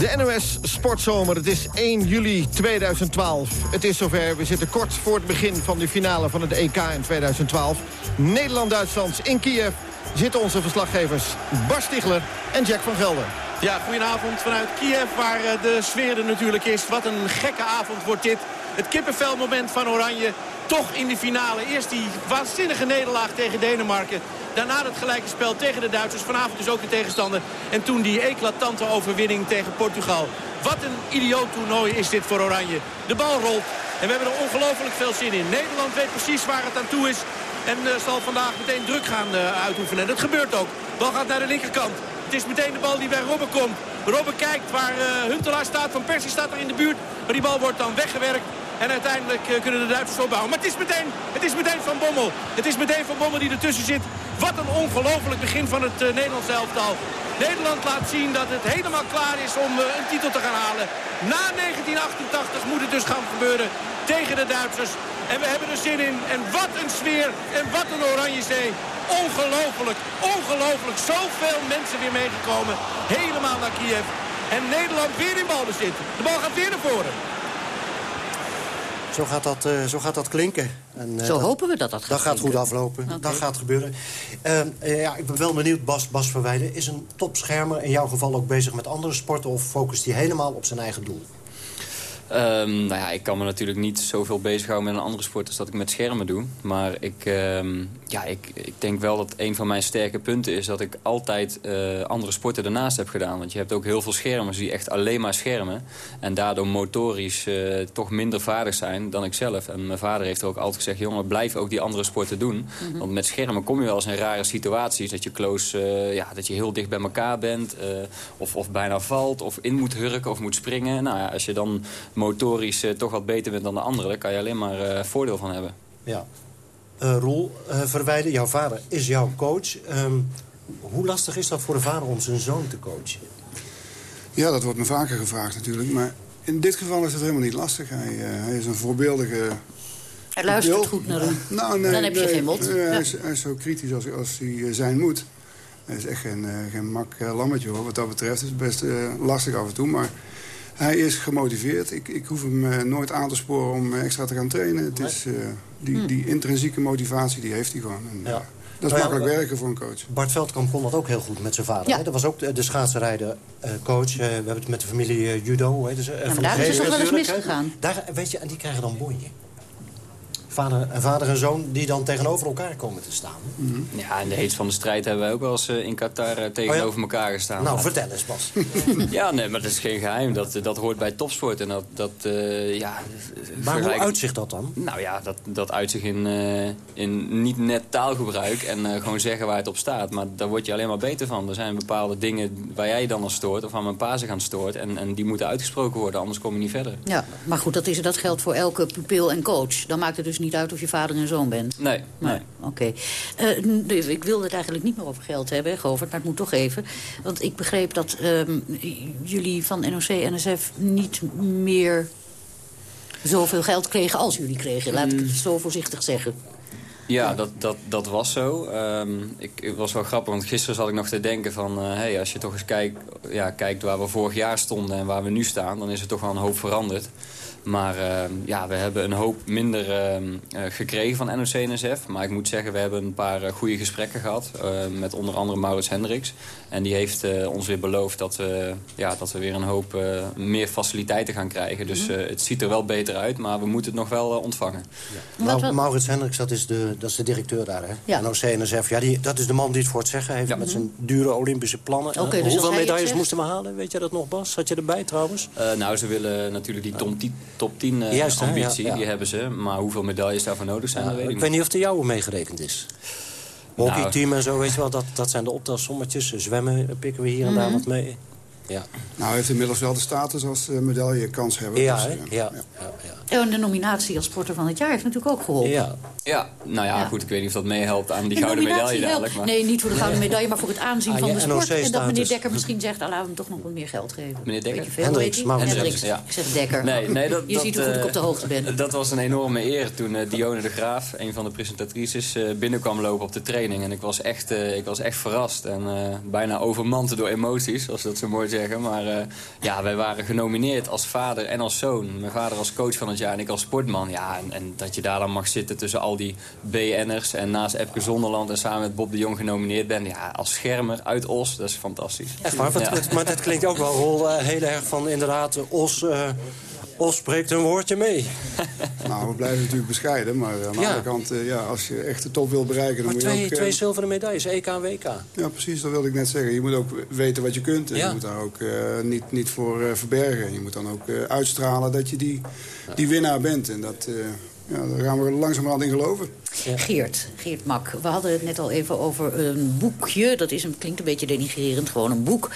De NOS Sportzomer, het is 1 juli 2012. Het is zover, we zitten kort voor het begin van de finale van het EK in 2012. Nederland-Duitsland in Kiev zitten onze verslaggevers Bas Stigler en Jack van Gelder. Ja, goedenavond vanuit Kiev, waar eh, de sfeer er natuurlijk is. Wat een gekke avond wordt dit. Het kippenvelmoment van Oranje. Toch in de finale. Eerst die waanzinnige nederlaag tegen Denemarken. Daarna het gelijke spel tegen de Duitsers. Vanavond dus ook de tegenstander. En toen die eclatante overwinning tegen Portugal. Wat een idioot toernooi is dit voor Oranje. De bal rolt. En we hebben er ongelooflijk veel zin in. Nederland weet precies waar het aan toe is. En uh, zal vandaag meteen druk gaan uh, uitoefenen. En dat gebeurt ook. Bal gaat naar de linkerkant. Het is meteen de bal die bij Robben komt. Robben kijkt waar uh, Huntelaar staat. Van Persie staat er in de buurt. Maar die bal wordt dan weggewerkt. En uiteindelijk kunnen de Duitsers opbouwen. Maar het is, meteen, het is meteen Van Bommel. Het is meteen Van Bommel die ertussen zit. Wat een ongelooflijk begin van het uh, Nederlands elftal. Nederland laat zien dat het helemaal klaar is om uh, een titel te gaan halen. Na 1988 moet het dus gaan gebeuren tegen de Duitsers. En we hebben er zin in. En wat een sfeer en wat een oranje zee. Ongelooflijk, ongelooflijk. Zoveel mensen weer meegekomen. Helemaal naar Kiev. En Nederland weer in balbezit. De bal gaat weer naar voren. Zo gaat dat, uh, zo gaat dat klinken. En, uh, zo hopen we dat dat gaat Dat gaat goed aflopen. Okay. Dat gaat gebeuren. Uh, ja, ik ben wel benieuwd, Bas, Bas Verwijden. Is een topschermer in jouw geval ook bezig met andere sporten... of focust hij helemaal op zijn eigen doel? Um, nou ja, ik kan me natuurlijk niet zoveel bezighouden met een andere sport als dat ik met schermen doe. Maar ik, um, ja, ik, ik denk wel dat een van mijn sterke punten is dat ik altijd uh, andere sporten ernaast heb gedaan. Want je hebt ook heel veel schermers die echt alleen maar schermen. En daardoor motorisch uh, toch minder vaardig zijn dan ik zelf. En mijn vader heeft er ook altijd gezegd, jongen, blijf ook die andere sporten doen. Mm -hmm. Want met schermen kom je wel eens in rare situaties. Dat je close, uh, ja, dat je heel dicht bij elkaar bent. of, of bijna valt, of in moet hurken, of moet springen. Nou ja, als je dan motorisch uh, toch wat beter bent dan de anderen... daar kan je alleen maar uh, voordeel van hebben. Ja. Uh, Roel Verwijden, jouw vader is jouw coach. Um, hoe lastig is dat voor de vader om zijn zoon te coachen? Ja, dat wordt me vaker gevraagd natuurlijk. Maar in dit geval is het helemaal niet lastig. Hij, hij is een voorbeeldige... Hij luistert beeld. goed naar hem. Nou, nee, Dan heb je nee, geen mot. hij, is, hij, is, zo kritisch als, als hij zijn moet. Hij is echt geen, geen mak lammetje hoor, wat dat betreft. Het is best lastig af en toe, maar... Hij is gemotiveerd. Ik, ik hoef hem uh, nooit aan te sporen om extra te gaan trainen. Het is, uh, die, hm. die intrinsieke motivatie die heeft hij gewoon. En, ja. Dat is nou makkelijk ja, werken voor een coach. Bart Veldkamp kon dat ook heel goed met zijn vader. Ja. Hè? Dat was ook de, de schaatsenrijder uh, coach. we hebben het met de familie judo. Ja, maar daar is het toch wel eens misgegaan. Daar, weet je, en die krijgen dan bonje. Vader, en vader en zoon die dan tegenover elkaar komen te staan. Mm -hmm. Ja, in de heet van de strijd hebben wij ook wel eens uh, in Qatar tegenover oh ja? elkaar gestaan. Nou, vertel eens, Bas. ja, nee, maar dat is geen geheim. Dat, dat hoort bij topsport. En dat, dat, uh, ja, maar vergelijk... hoe uitzicht dat dan? Nou ja, dat, dat uitzicht in, in niet net taalgebruik en gewoon zeggen waar het op staat. Maar daar word je alleen maar beter van. Er zijn bepaalde dingen waar jij dan aan stoort of waar mijn pa zich aan stoort. En, en die moeten uitgesproken worden, anders kom je niet verder. Ja, maar goed, dat, is, dat geldt voor elke pupil en coach. Dan maakt het dus niet uit of je vader en zoon bent. Nee. nee. Oké. Okay. Uh, ik wilde het eigenlijk niet meer over geld hebben, Govert, maar het moet toch even. Want ik begreep dat um, jullie van NOC-NSF niet meer zoveel geld kregen als jullie kregen. Laat ik het zo voorzichtig zeggen. Ja, dat, dat, dat was zo. Um, ik, het was wel grappig, want gisteren zat ik nog te denken van... Uh, hey, als je toch eens kijkt, ja, kijkt waar we vorig jaar stonden en waar we nu staan... dan is er toch wel een hoop veranderd. Maar uh, ja, we hebben een hoop minder uh, gekregen van NOC-NSF. Maar ik moet zeggen, we hebben een paar uh, goede gesprekken gehad. met onder andere Maurits Hendricks. En die heeft ons weer beloofd dat we, ja, dat we weer een hoop meer faciliteiten gaan krijgen. Dus Mhm. het ziet er wel beter uit, maar we moeten het nog wel ontvangen. Ja. Maurits Hendricks, dat is de, dat is de directeur daar, hè? Ja. NOC-NSF. Ja, die, dat is de man die het voor het zeggen heeft... Ja. met zijn dure Olympische plannen. Okay, dus Hoeveel medailles moesten we halen? Weet je dat nog, Bas? Had je erbij trouwens? nou, ze willen natuurlijk die Tom top 10 uh, Juist, ambitie, ja, ja. die hebben ze. Maar hoeveel medailles daarvoor nodig zijn, ja, dat weet ik ik weet niet of de jouwe meegerekend is. Hockeyteam en zo, weet je wel, dat, dat zijn de optelsommetjes. Zwemmen pikken we hier en Mhm. daar wat mee. Ja. Nou, hij heeft inmiddels wel de status als uh, medaillekans hebben. Ja, dus, uh, ja. ja. ja. En de nominatie als sporter van het jaar heeft natuurlijk ook geholpen. Ja, ja nou ja, Ja. goed, ik weet niet of dat meehelpt aan die De gouden medaille dadelijk. Maar... Nee, niet voor de gouden medaille, maar voor het aanzien Ah, van de sport. En dat meneer Dekker misschien zegt, ah, laten we hem toch nog wat meer geld geven. Meneer Dekker? Veel, Hendricks, Hendricks. Ja. Ik zeg Dekker. Nee, nee, dat, je dat, ziet hoe goed ik eh, op de hoogte ben. Dat was een enorme eer toen uh, Dione de Graaf, een van de presentatrices, uh, binnenkwam lopen op de training. En ik was echt, uh, ik was echt verrast en uh, bijna overmand door emoties, ze dat zo mooi zeggen. Maar uh, ja, wij waren genomineerd als vader en als zoon. Mijn vader als coach van het jaar en ik als sportman. Ja, en, en dat je daar dan mag zitten tussen al die BN'ers en naast Epke Zonderland en samen met Bob de Jong genomineerd bent. Ja, als schermer uit Os, dat is fantastisch. Echt waar, Ja. maar dat klinkt ook wel uh, heel erg van inderdaad... Os, uh, Os spreekt een woordje mee. Nou, we blijven natuurlijk bescheiden. Maar aan de Ja. andere kant, uh, ja, als je echt de top wil bereiken... Dan Maar moet je twee, ook, eh, twee zilveren medailles, EK en WK. Ja, precies, dat wilde ik net zeggen. Je moet ook weten wat je kunt. En Ja. je moet daar ook eh, niet, niet voor eh, verbergen. En je moet dan ook eh, uitstralen dat je die, die winnaar bent. En dat, eh, ja, daar gaan we langzamerhand in geloven. Geert, Geert Mak. We hadden het net al even over een boekje. Dat is een, klinkt een beetje denigrerend, gewoon een boek.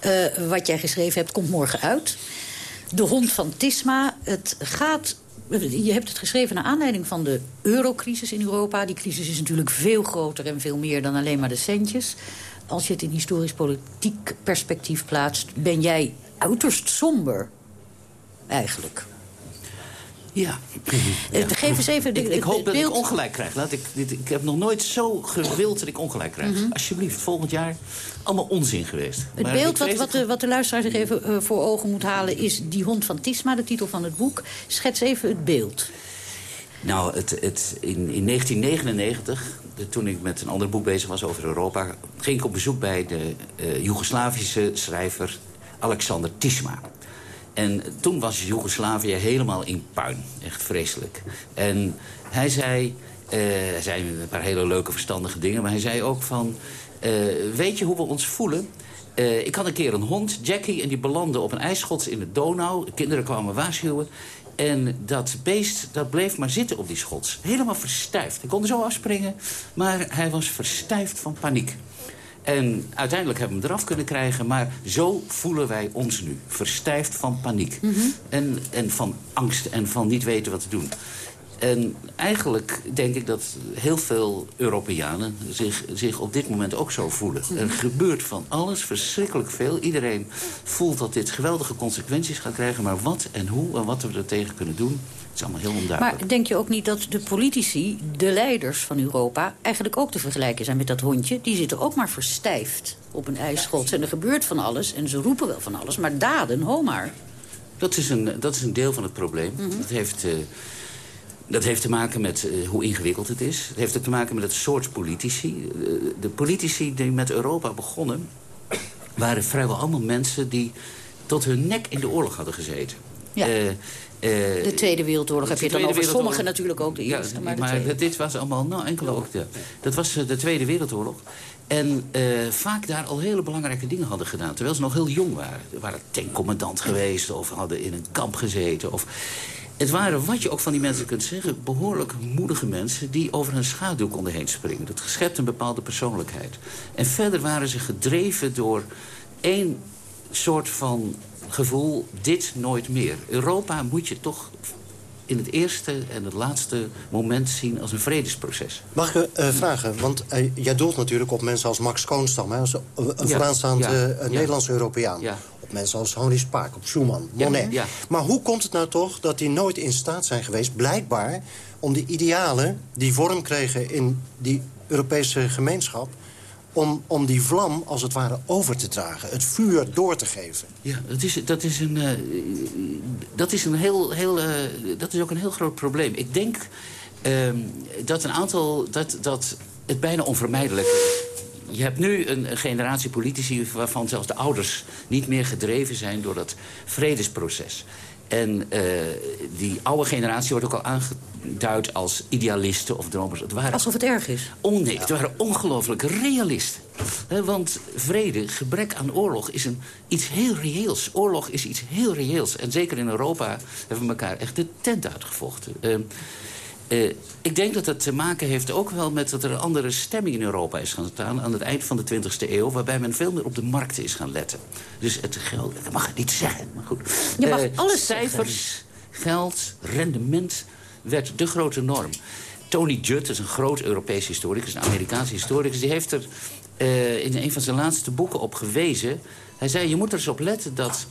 Eh, wat jij geschreven hebt, komt morgen uit. De hond van Tisma. Het gaat... Je hebt het geschreven naar aanleiding van de eurocrisis in Europa. Die crisis is natuurlijk veel groter en veel meer dan alleen maar de centjes. Als je het in historisch-politiek perspectief plaatst... ben jij uiterst somber, eigenlijk. Ja. Geef eens even de, Ik, ik hoop dat beeld. ik ongelijk krijg. Laat ik, dit, ik heb nog nooit zo gewild dat ik ongelijk krijg. Mhm. Alsjeblieft, volgend jaar allemaal onzin geweest. Het Maar beeld wat, wat, de, wat de luisteraar zich even eh, voor ogen moet halen... is Die hond van Tisma, de titel van het boek. Schets even het beeld. Nou, het, het, in, in 1999, de- toen ik met een ander boek bezig was over Europa... ging ik op bezoek bij de eh, Joegoslavische schrijver Alexander Tisma. En toen was Joegoslavië helemaal in puin. Echt vreselijk. En hij zei... Uh, hij zei een paar hele leuke, verstandige dingen. Maar hij zei ook van... Uh, weet je hoe we ons voelen? Uh, ik had een keer een hond, Jackie, en die belandde op een ijsschots in de Donau. De kinderen kwamen waarschuwen. En dat beest dat bleef maar zitten op die schots. Helemaal verstijfd. Hij kon er zo afspringen, maar hij was verstijfd van paniek. En uiteindelijk hebben we hem eraf kunnen krijgen. Maar zo voelen wij ons nu. Verstijfd van paniek. Mhm. en, en van angst en van niet weten wat te doen. En eigenlijk denk ik dat heel veel Europeanen zich, zich op dit moment ook zo voelen. Er mhm. gebeurt van alles, verschrikkelijk veel. Iedereen voelt dat dit geweldige consequenties gaat krijgen. Maar wat en hoe en wat we er tegen kunnen doen, is allemaal heel onduidelijk. Maar denk je ook niet dat de politici, de leiders van Europa... eigenlijk ook te vergelijken zijn met dat hondje? Die zitten ook maar verstijfd op een ijsschot. En er gebeurt van alles en ze roepen wel van alles. Maar daden, ho maar. Dat is een, dat is een deel van het probleem. Mhm. Dat heeft... Uh, dat heeft te maken met uh, hoe ingewikkeld het is. Het heeft te maken met het soort politici. Uh, de politici die met Europa begonnen... waren vrijwel allemaal mensen die tot hun nek in de oorlog hadden gezeten. Ja. Uh, de Tweede Wereldoorlog heb je dan over sommigen natuurlijk ook de eerste. Ja, maar, maar dit was allemaal, nou enkele ook. De, dat was de Tweede Wereldoorlog. En vaak daar al hele belangrijke dingen hadden gedaan. Terwijl ze nog heel jong waren. Ze waren tankcommandant geweest of hadden in een kamp gezeten. Of, het waren, wat je ook van die mensen kunt zeggen... behoorlijk moedige mensen die over hun schaduw konden heen springen. Dat schept een bepaalde persoonlijkheid. En verder waren ze gedreven door één soort van gevoel... dit nooit meer. Europa moet je toch in het eerste en het laatste moment zien als een vredesproces. Mag ik uh, vragen? Want uh, jij doelt natuurlijk op mensen als Max Koonstam... Hè, als een, een vooraanstaand ja, ja, Nederlandse Europeaan mensen als Henri Spaak, op Schumann, Monet. Ja, Maar hoe komt het nou toch dat die nooit in staat zijn geweest... blijkbaar om die idealen die vorm kregen in die Europese gemeenschap... Om, om die vlam, als het ware, over te dragen. Het vuur door te geven. Ja, dat is, dat is, een, uh, dat is, een heel, heel, uh, dat is ook een heel groot probleem. Ik denk uh, dat een aantal... Dat, dat het bijna onvermijdelijk is je hebt nu een, generatie politici waarvan zelfs de ouders niet meer gedreven zijn door dat vredesproces. En uh, die oude generatie wordt ook al aangeduid als idealisten of dromers. Het waren... Alsof het erg is. Oh nee, het waren ongelooflijk realisten. want vrede, gebrek aan oorlog, is een, iets heel reëels. Oorlog is iets heel reëels. En zeker in Europa hebben we elkaar echt de tent uitgevochten. Uh, uh, ik denk dat het te maken heeft ook wel met dat er een andere stemming in Europa is gaan staan... aan het eind van de 20e eeuw, waarbij men veel meer op de markten is gaan letten. Dus het geld, ik mag het niet zeggen, maar goed. Je mag uh, alles Cijfers, zeggen. geld, rendement werd de grote norm. Tony Judd is een groot Europees historicus, een Amerikaanse historicus... die heeft er uh, in een van zijn laatste boeken op gewezen. Hij zei, je moet er eens op letten dat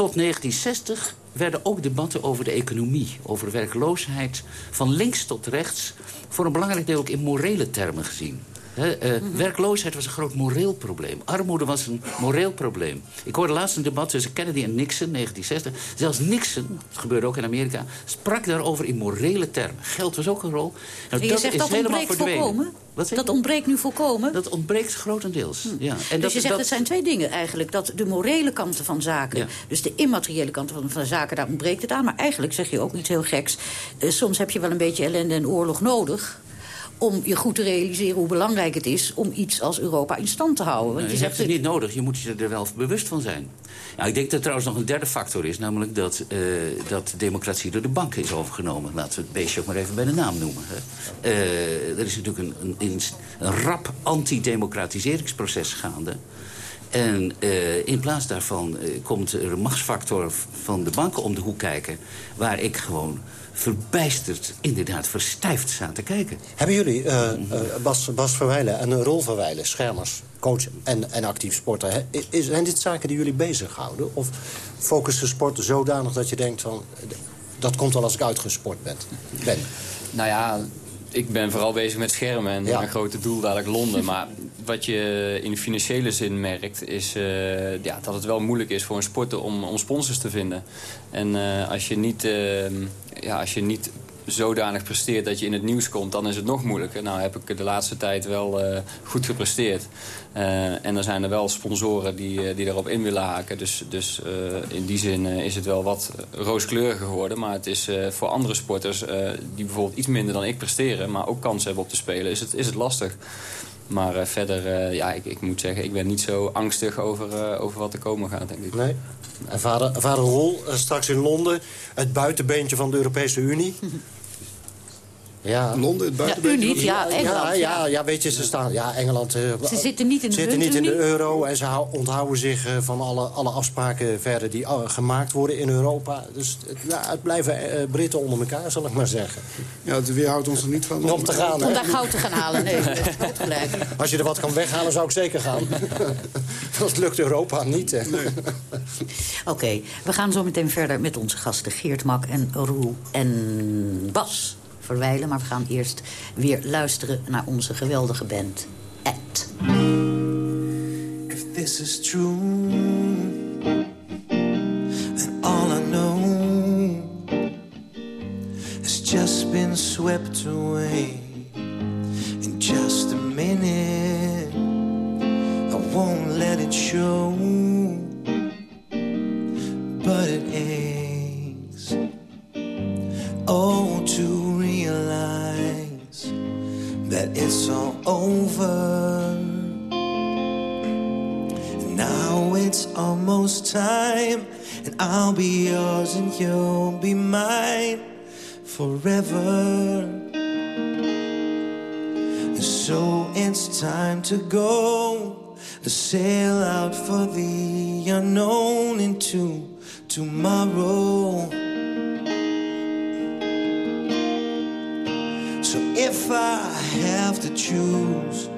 tot 1960 werden ook debatten over de economie, over werkloosheid... van links tot rechts, voor een belangrijk deel ook in morele termen gezien. He, uh, mm -hmm. Werkloosheid was een groot moreel probleem. Armoede was een moreel probleem. Ik hoorde laatst een debat tussen Kennedy en Nixon, 1960. Zelfs Nixon, dat gebeurde ook in Amerika, sprak daarover in morele termen. Geld was ook een rol. Nou, dat is dat helemaal verdwenen. Volkomen? dat ontbreekt nu volkomen? Dat ontbreekt grotendeels, hm. ja. En dus je zegt, dat... het zijn twee dingen eigenlijk. Dat de morele kanten van zaken, dus de immateriële kanten van, van zaken... daar ontbreekt het aan. Maar eigenlijk zeg je ook iets heel geks. Uh, soms heb je wel een beetje ellende en oorlog nodig om je goed te realiseren hoe belangrijk het is... om iets als Europa in stand te houden. Want je, zegt het niet nodig, je moet je er wel bewust van zijn. Nou, ik denk dat er trouwens nog een derde factor is... namelijk dat, uh, dat democratie door de banken is overgenomen. Laten we het beestje ook maar even bij de naam noemen. Hè. Uh, er is natuurlijk een, een, een rap antidemocratiseringsproces gaande... En uh, in plaats daarvan komt er een machtsfactor van de banken om de hoek kijken... waar ik gewoon verbijsterd, inderdaad verstijfd staan te kijken. Hebben jullie, uh, Bas, Bas Verwijlen en Rol Verwijlen, schermers, coach en, en actief sporter... Is, zijn dit zaken die jullie bezighouden? Of focussen sport zodanig dat je denkt van... dat komt wel als ik uitgesport ben? ben? Nou ja, ik ben vooral bezig met schermen en mijn grote doel dadelijk Londen. Maar wat je in financiële zin merkt, is uh, ja, dat het wel moeilijk is voor een sporter om, om sponsors te vinden. En uh, als je niet, uh, ja, als je niet zodanig presteert dat je in het nieuws komt, dan is het nog moeilijker. Nou heb ik de laatste tijd wel goed gepresteerd. en er zijn er wel sponsoren die, die daarop in willen haken. Dus, dus in die zin is het wel wat rooskleuriger geworden. Maar het is voor andere sporters die bijvoorbeeld iets minder dan ik presteren... maar ook kans hebben op te spelen, is het, is het lastig. Maar verder, ja, ik, ik, moet zeggen, ik ben niet zo angstig over, over wat er komen gaat, denk ik. Nee. En vader, vader Rol, straks in Londen, het buitenbeentje van de Europese Unie. Ja. Londen, het buitenbeentje? Ja, niet, ja, Engeland. Ja, ja, ja, weet je, ze staan... Ja, Engeland... ze zitten niet in de, zitten niet in de euro en ze onthouden zich van alle, alle afspraken verder die gemaakt worden in Europa. Dus ja, het blijven Britten onder elkaar, zal ik maar zeggen. Ja, het weerhoudt ons er niet van. Om te gaan, Om daar goud te gaan halen, nee. Als je er wat kan weghalen, zou ik zeker gaan. dat lukt Europa niet. Nee. Oké, we gaan zo meteen verder met onze gasten Geert Mak en Roel en Bas verwijlen. Maar we gaan eerst weer luisteren naar onze geweldige band, Ed. If this is true, then all I know has just been swept away in just a minute. I won't let it show, but it aches. Oh, to that it's all over. And Now it's almost time, and I'll be yours and you'll be mine forever. And so it's time to go, to sail out for the unknown into tomorrow. If I have to choose,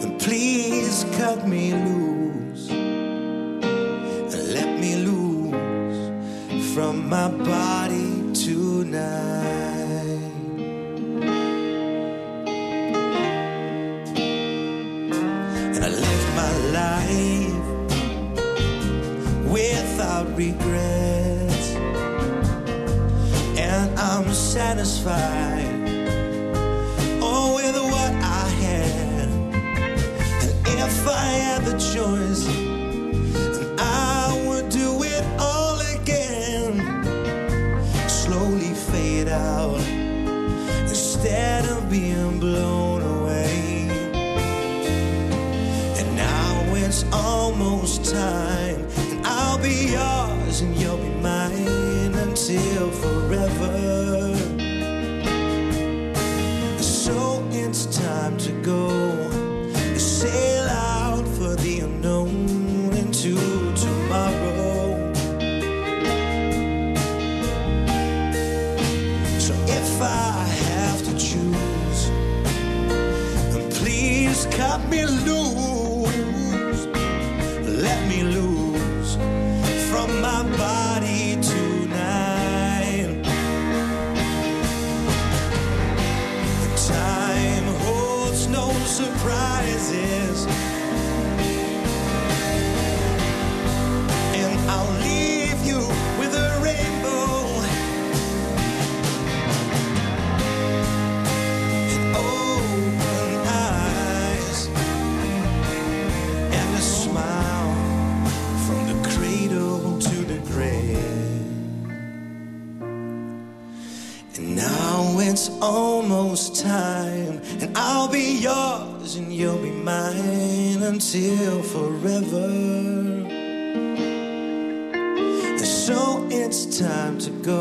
then please cut me loose and let me loose from my body tonight. And I live my life without regrets, and I'm satisfied if I had the choice, I would do it all again. Slowly fade out instead until forever. So it's time to go,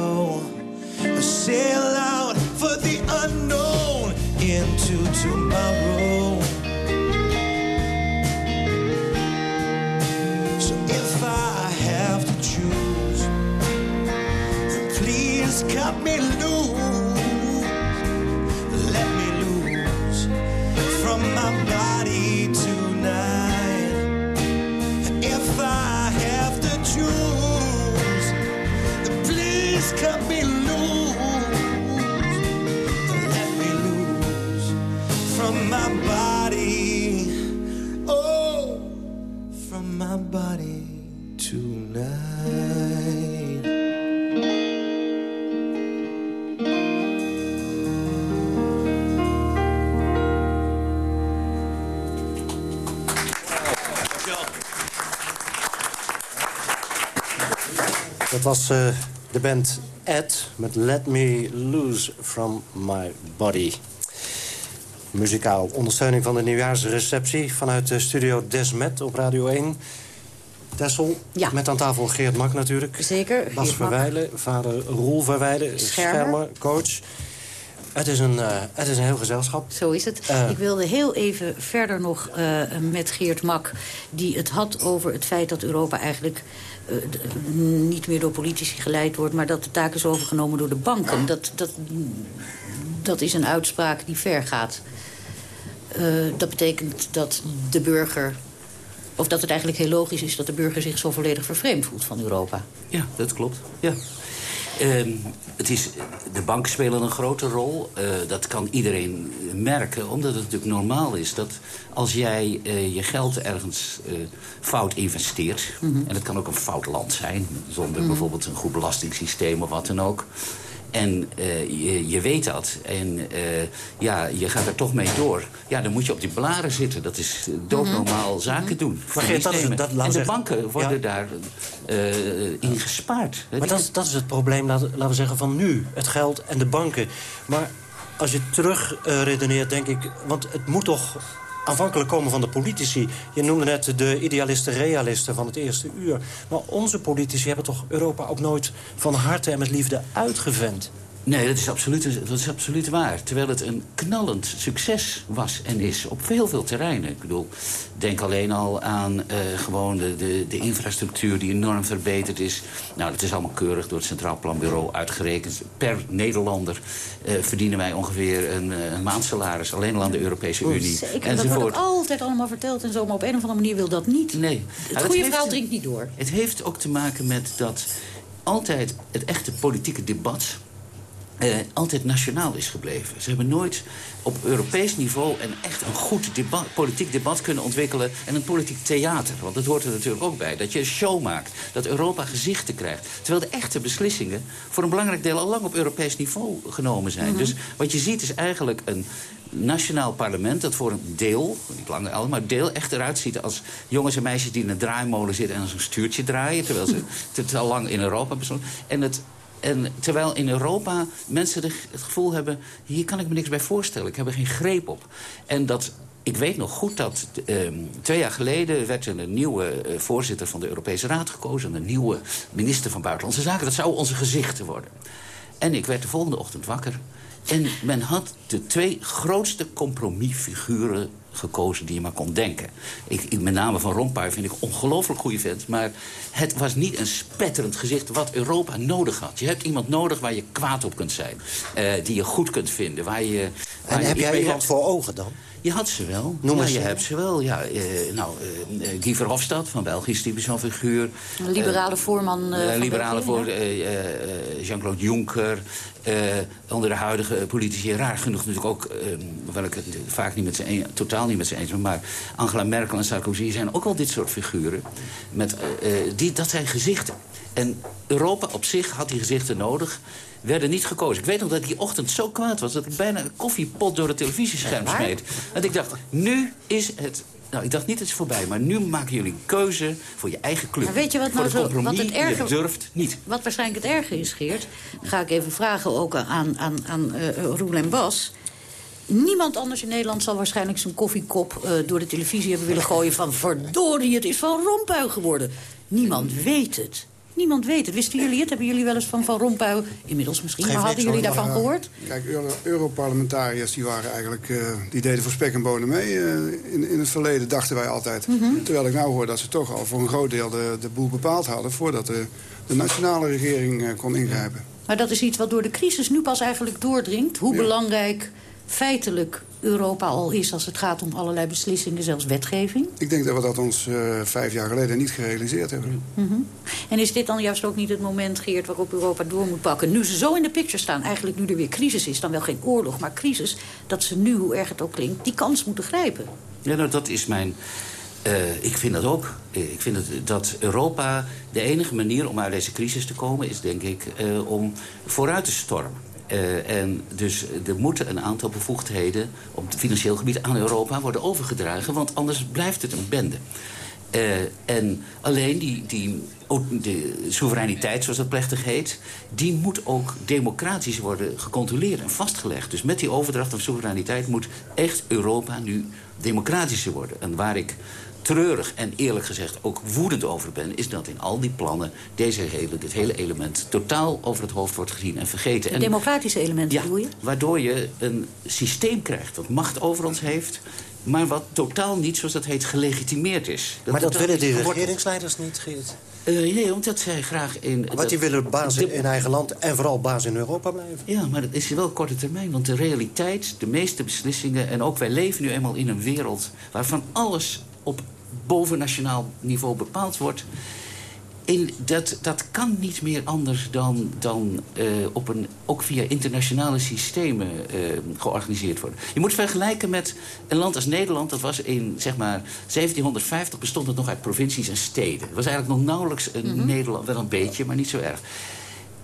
was uh, de band Ed met Let Me Loose From My Body. Muzikaal ondersteuning van de nieuwjaarsreceptie... vanuit de studio Desmet op Radio 1. Tessel, ja. met aan tafel Geert Mak natuurlijk. Zeker. Bas Verwijlen, vader Roel Verwijlen, schermer, coach. Het is, een, uh, het is een heel gezelschap. Zo is het. Uh, ik wilde heel even verder nog uh, met Geert Mak... die het had over het feit dat Europa eigenlijk... niet meer door politici geleid wordt... maar dat de taak is overgenomen door de banken. Dat, dat, dat is een uitspraak die ver gaat. dat betekent dat de burger of dat het eigenlijk heel logisch is dat de burger zich zo volledig vervreemd voelt van Europa. Ja, dat klopt. Ja. Uh, het is, de banken spelen een grote rol. Uh, dat kan iedereen merken, omdat het natuurlijk normaal is... dat als jij uh, je geld ergens uh, fout investeert... Mm -hmm. en het kan ook een fout land zijn... zonder mm -hmm. bijvoorbeeld een goed belastingssysteem of wat dan ook... En uh, je, je, weet dat. En uh, ja, je gaat er toch mee door. Ja, dan moet je op die blaren zitten. Dat is doodnormaal -hmm. zaken doen. Maar Geert, dat is, dat, en de banken worden ja. daar uh, in gespaard. Maar dat, dat is het probleem, laten, laten we zeggen, van nu. Het geld en de banken. Maar als je terug redeneert, denk ik... Want het moet toch aanvankelijk komen van de politici. Je noemde net de idealisten, realisten van het eerste uur. Maar onze politici hebben toch Europa ook nooit van harte en met liefde uitgevend? Nee, dat is, absoluut, dat is absoluut waar. Terwijl het een knallend succes was en is op heel veel terreinen. Ik bedoel, denk alleen al aan uh, gewoon de, de, de, infrastructuur die enorm verbeterd is. Nou, dat is allemaal keurig door het Centraal Planbureau uitgerekend. Per Nederlander uh, verdienen wij ongeveer een, een maandsalaris. Alleen al aan de Europese Unie. Zeker, dat wordt altijd allemaal verteld en zo. Maar op een of andere manier wil dat niet. Nee. Het nou, goede verhaal drinkt niet door. Het heeft ook te maken met dat altijd het echte politieke debat uh, altijd nationaal is gebleven. Ze hebben nooit op Europees niveau een echt een goed debat, politiek debat kunnen ontwikkelen... en een politiek theater, want dat hoort er natuurlijk ook bij. Dat je een show maakt, dat Europa gezichten krijgt. Terwijl de echte beslissingen voor een belangrijk deel... al lang op Europees niveau genomen zijn. Mm -hmm. Dus wat je ziet is eigenlijk een nationaal parlement... dat voor een deel, niet lang al, maar deel echt eruit ziet... als jongens en meisjes die in een draaimolen zitten... en als een stuurtje draaien, terwijl ze het al lang in Europa... En het en terwijl in Europa mensen het gevoel hebben... hier kan ik me niks bij voorstellen, ik heb er geen greep op. En dat ik weet nog goed dat uh, twee jaar geleden werd er een nieuwe uh, voorzitter van de Europese Raad gekozen. Een nieuwe minister van Buitenlandse Zaken. Dat zou onze gezichten worden. En ik werd de volgende ochtend wakker. En men had de twee grootste compromisfiguren gekozen die je maar kon denken. Ik, ik, met name Van Rompuy vind ik een ongelooflijk goede vent. Maar het was niet een spetterend gezicht wat Europa nodig had. Je hebt iemand nodig waar je kwaad op kunt zijn. Uh, die je goed kunt vinden. Waar je, waar en je heb jij iemand voor ogen dan? Je had ze wel. Noem ja, je hebt ze wel. Ja, uh, nou, uh, Guy Verhofstadt van België is typisch zo'n figuur. Een liberale voorman uh, van Liberale voor Jean-Claude Juncker. onder de huidige politici. Raar genoeg natuurlijk ook, hoewel ik het vaak niet met ze een, totaal niet met ze eens ben... maar Angela Merkel en Sarkozy zijn ook wel dit soort figuren. Met, die, dat zijn gezichten. En Europa op zich had die gezichten nodig werden niet gekozen. Ik weet nog dat ik die ochtend zo kwaad was... dat ik bijna een koffiepot door het televisiescherm smeet. En ik dacht, nu is het nou, ik dacht niet, het is voorbij. Maar nu maken jullie een keuze voor je eigen club. Maar weet je wat nou zo, wat het erger, je durft niet. Wat waarschijnlijk het erger is, Geert... ga ik even vragen ook aan, aan, aan uh, Roel en Bas... Niemand anders in Nederland zal waarschijnlijk zijn koffiekop uh, door de televisie hebben willen gooien van verdorie, het is van Rompuy geworden. Niemand weet het. Niemand weet het. Wisten jullie het? Hebben jullie wel eens van Van Rompuy, inmiddels misschien, maar hadden jullie daarvan gehoord? Kijk, Euro Europarlementariërs die waren eigenlijk, uh, die deden voor spek en bonen mee. Uh, in, in het verleden dachten wij altijd. Mm -hmm. Terwijl ik nou hoor dat ze toch al voor een groot deel de, de boel bepaald hadden... voordat de, de nationale regering uh, kon ingrijpen. Maar dat is iets wat door de crisis nu pas eigenlijk doordringt. Hoe ja. belangrijk feitelijk Europa al is als het gaat om allerlei beslissingen, zelfs wetgeving? Ik denk dat we dat ons uh, vijf jaar geleden niet gerealiseerd hebben. Mm -hmm. En is dit dan juist ook niet het moment, Geert, waarop Europa door moet pakken? Nu ze zo in de picture staan, eigenlijk nu er weer crisis is... dan wel geen oorlog, maar crisis, dat ze nu, hoe erg het ook klinkt... die kans moeten grijpen. Ja, nou, dat is mijn... Uh, ik vind dat ook. Ik vind het, dat Europa de enige manier om uit deze crisis te komen... is denk ik uh, om vooruit te stormen. Uh, en dus er moeten een aantal bevoegdheden op het financieel gebied aan Europa worden overgedragen. Want anders blijft het een bende. en alleen die, die de soevereiniteit, zoals dat plechtig heet... die moet ook democratisch worden gecontroleerd en vastgelegd. Dus met die overdracht van soevereiniteit moet echt Europa nu democratischer worden. En waar ik treurig en eerlijk gezegd ook woedend over ben... is dat in al die plannen deze hele, dit hele element totaal over het hoofd wordt gezien en vergeten. Het democratische element ja, bedoel je? waardoor je een systeem krijgt dat macht over ons heeft maar wat totaal niet, zoals dat heet, gelegitimeerd is. Dat maar dat willen de regeringsleiders niet, Geert? Uh, nee, omdat zij graag in... Want die willen baas in eigen land en vooral baas in Europa blijven. Ja, maar dat is wel korte termijn. Want de realiteit, de meeste beslissingen... en ook wij leven nu eenmaal in een wereld... waarvan alles op bovennationaal niveau bepaald wordt in, dat, dat kan niet meer anders dan, dan uh, op een, ook via internationale systemen uh, georganiseerd worden. Je moet vergelijken met een land als Nederland. Dat was in zeg maar 1750 bestond het nog uit provincies en steden. Het was eigenlijk nog nauwelijks een mm -hmm. Nederland, wel een beetje, maar niet zo erg.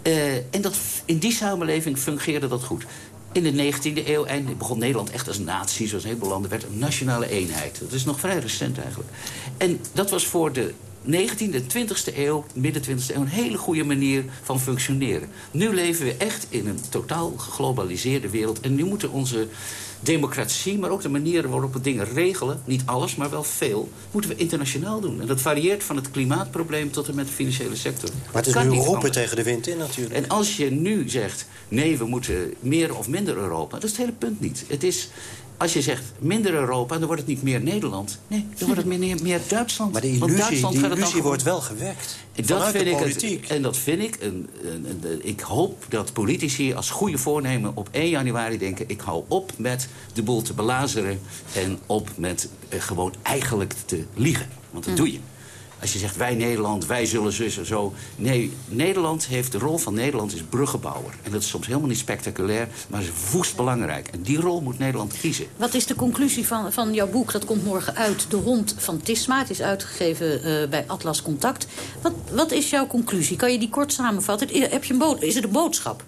Uh, en dat, in die samenleving fungeerde dat goed. In de 19e eeuw begon Nederland echt als natie, zoals een heleboel landen, werd een nationale eenheid. Dat is nog vrij recent eigenlijk. En dat was voor de 19e en 20e eeuw, midden 20e eeuw... een hele goede manier van functioneren. Nu leven we echt in een totaal geglobaliseerde wereld. En nu moeten onze democratie, maar ook de manieren waarop we dingen regelen... niet alles, maar wel veel, moeten we internationaal doen. En dat varieert van het klimaatprobleem tot en met de financiële sector. Maar het is nu roepen tegen de wind in natuurlijk. En als je nu zegt, nee, we moeten meer of minder Europa... dat is het hele punt niet. Het is als je zegt minder Europa, dan wordt het niet meer Nederland. Nee, dan wordt het meer, meer Duitsland. Maar de illusie, die illusie wordt wel gewekt. Dat vind ik het, en dat vind ik... Een, een, een, ik hoop dat politici als goede voornemen op 1 januari denken... ik hou op met de boel te belazeren... en op met uh, gewoon eigenlijk te liegen. Want dat hm. doe je. Als je zegt wij Nederland, wij zullen zussen zo. Nee, Nederland heeft, de rol van Nederland is bruggenbouwer. En dat is soms helemaal niet spectaculair, maar is woest belangrijk. En die rol moet Nederland kiezen. Wat is de conclusie van, van jouw boek? Dat komt morgen uit. De hond van Tisma. Het is uitgegeven uh, bij Atlas Contact. Wat, wat is jouw conclusie? Kan je die kort samenvatten? Heb je een is het een boodschap?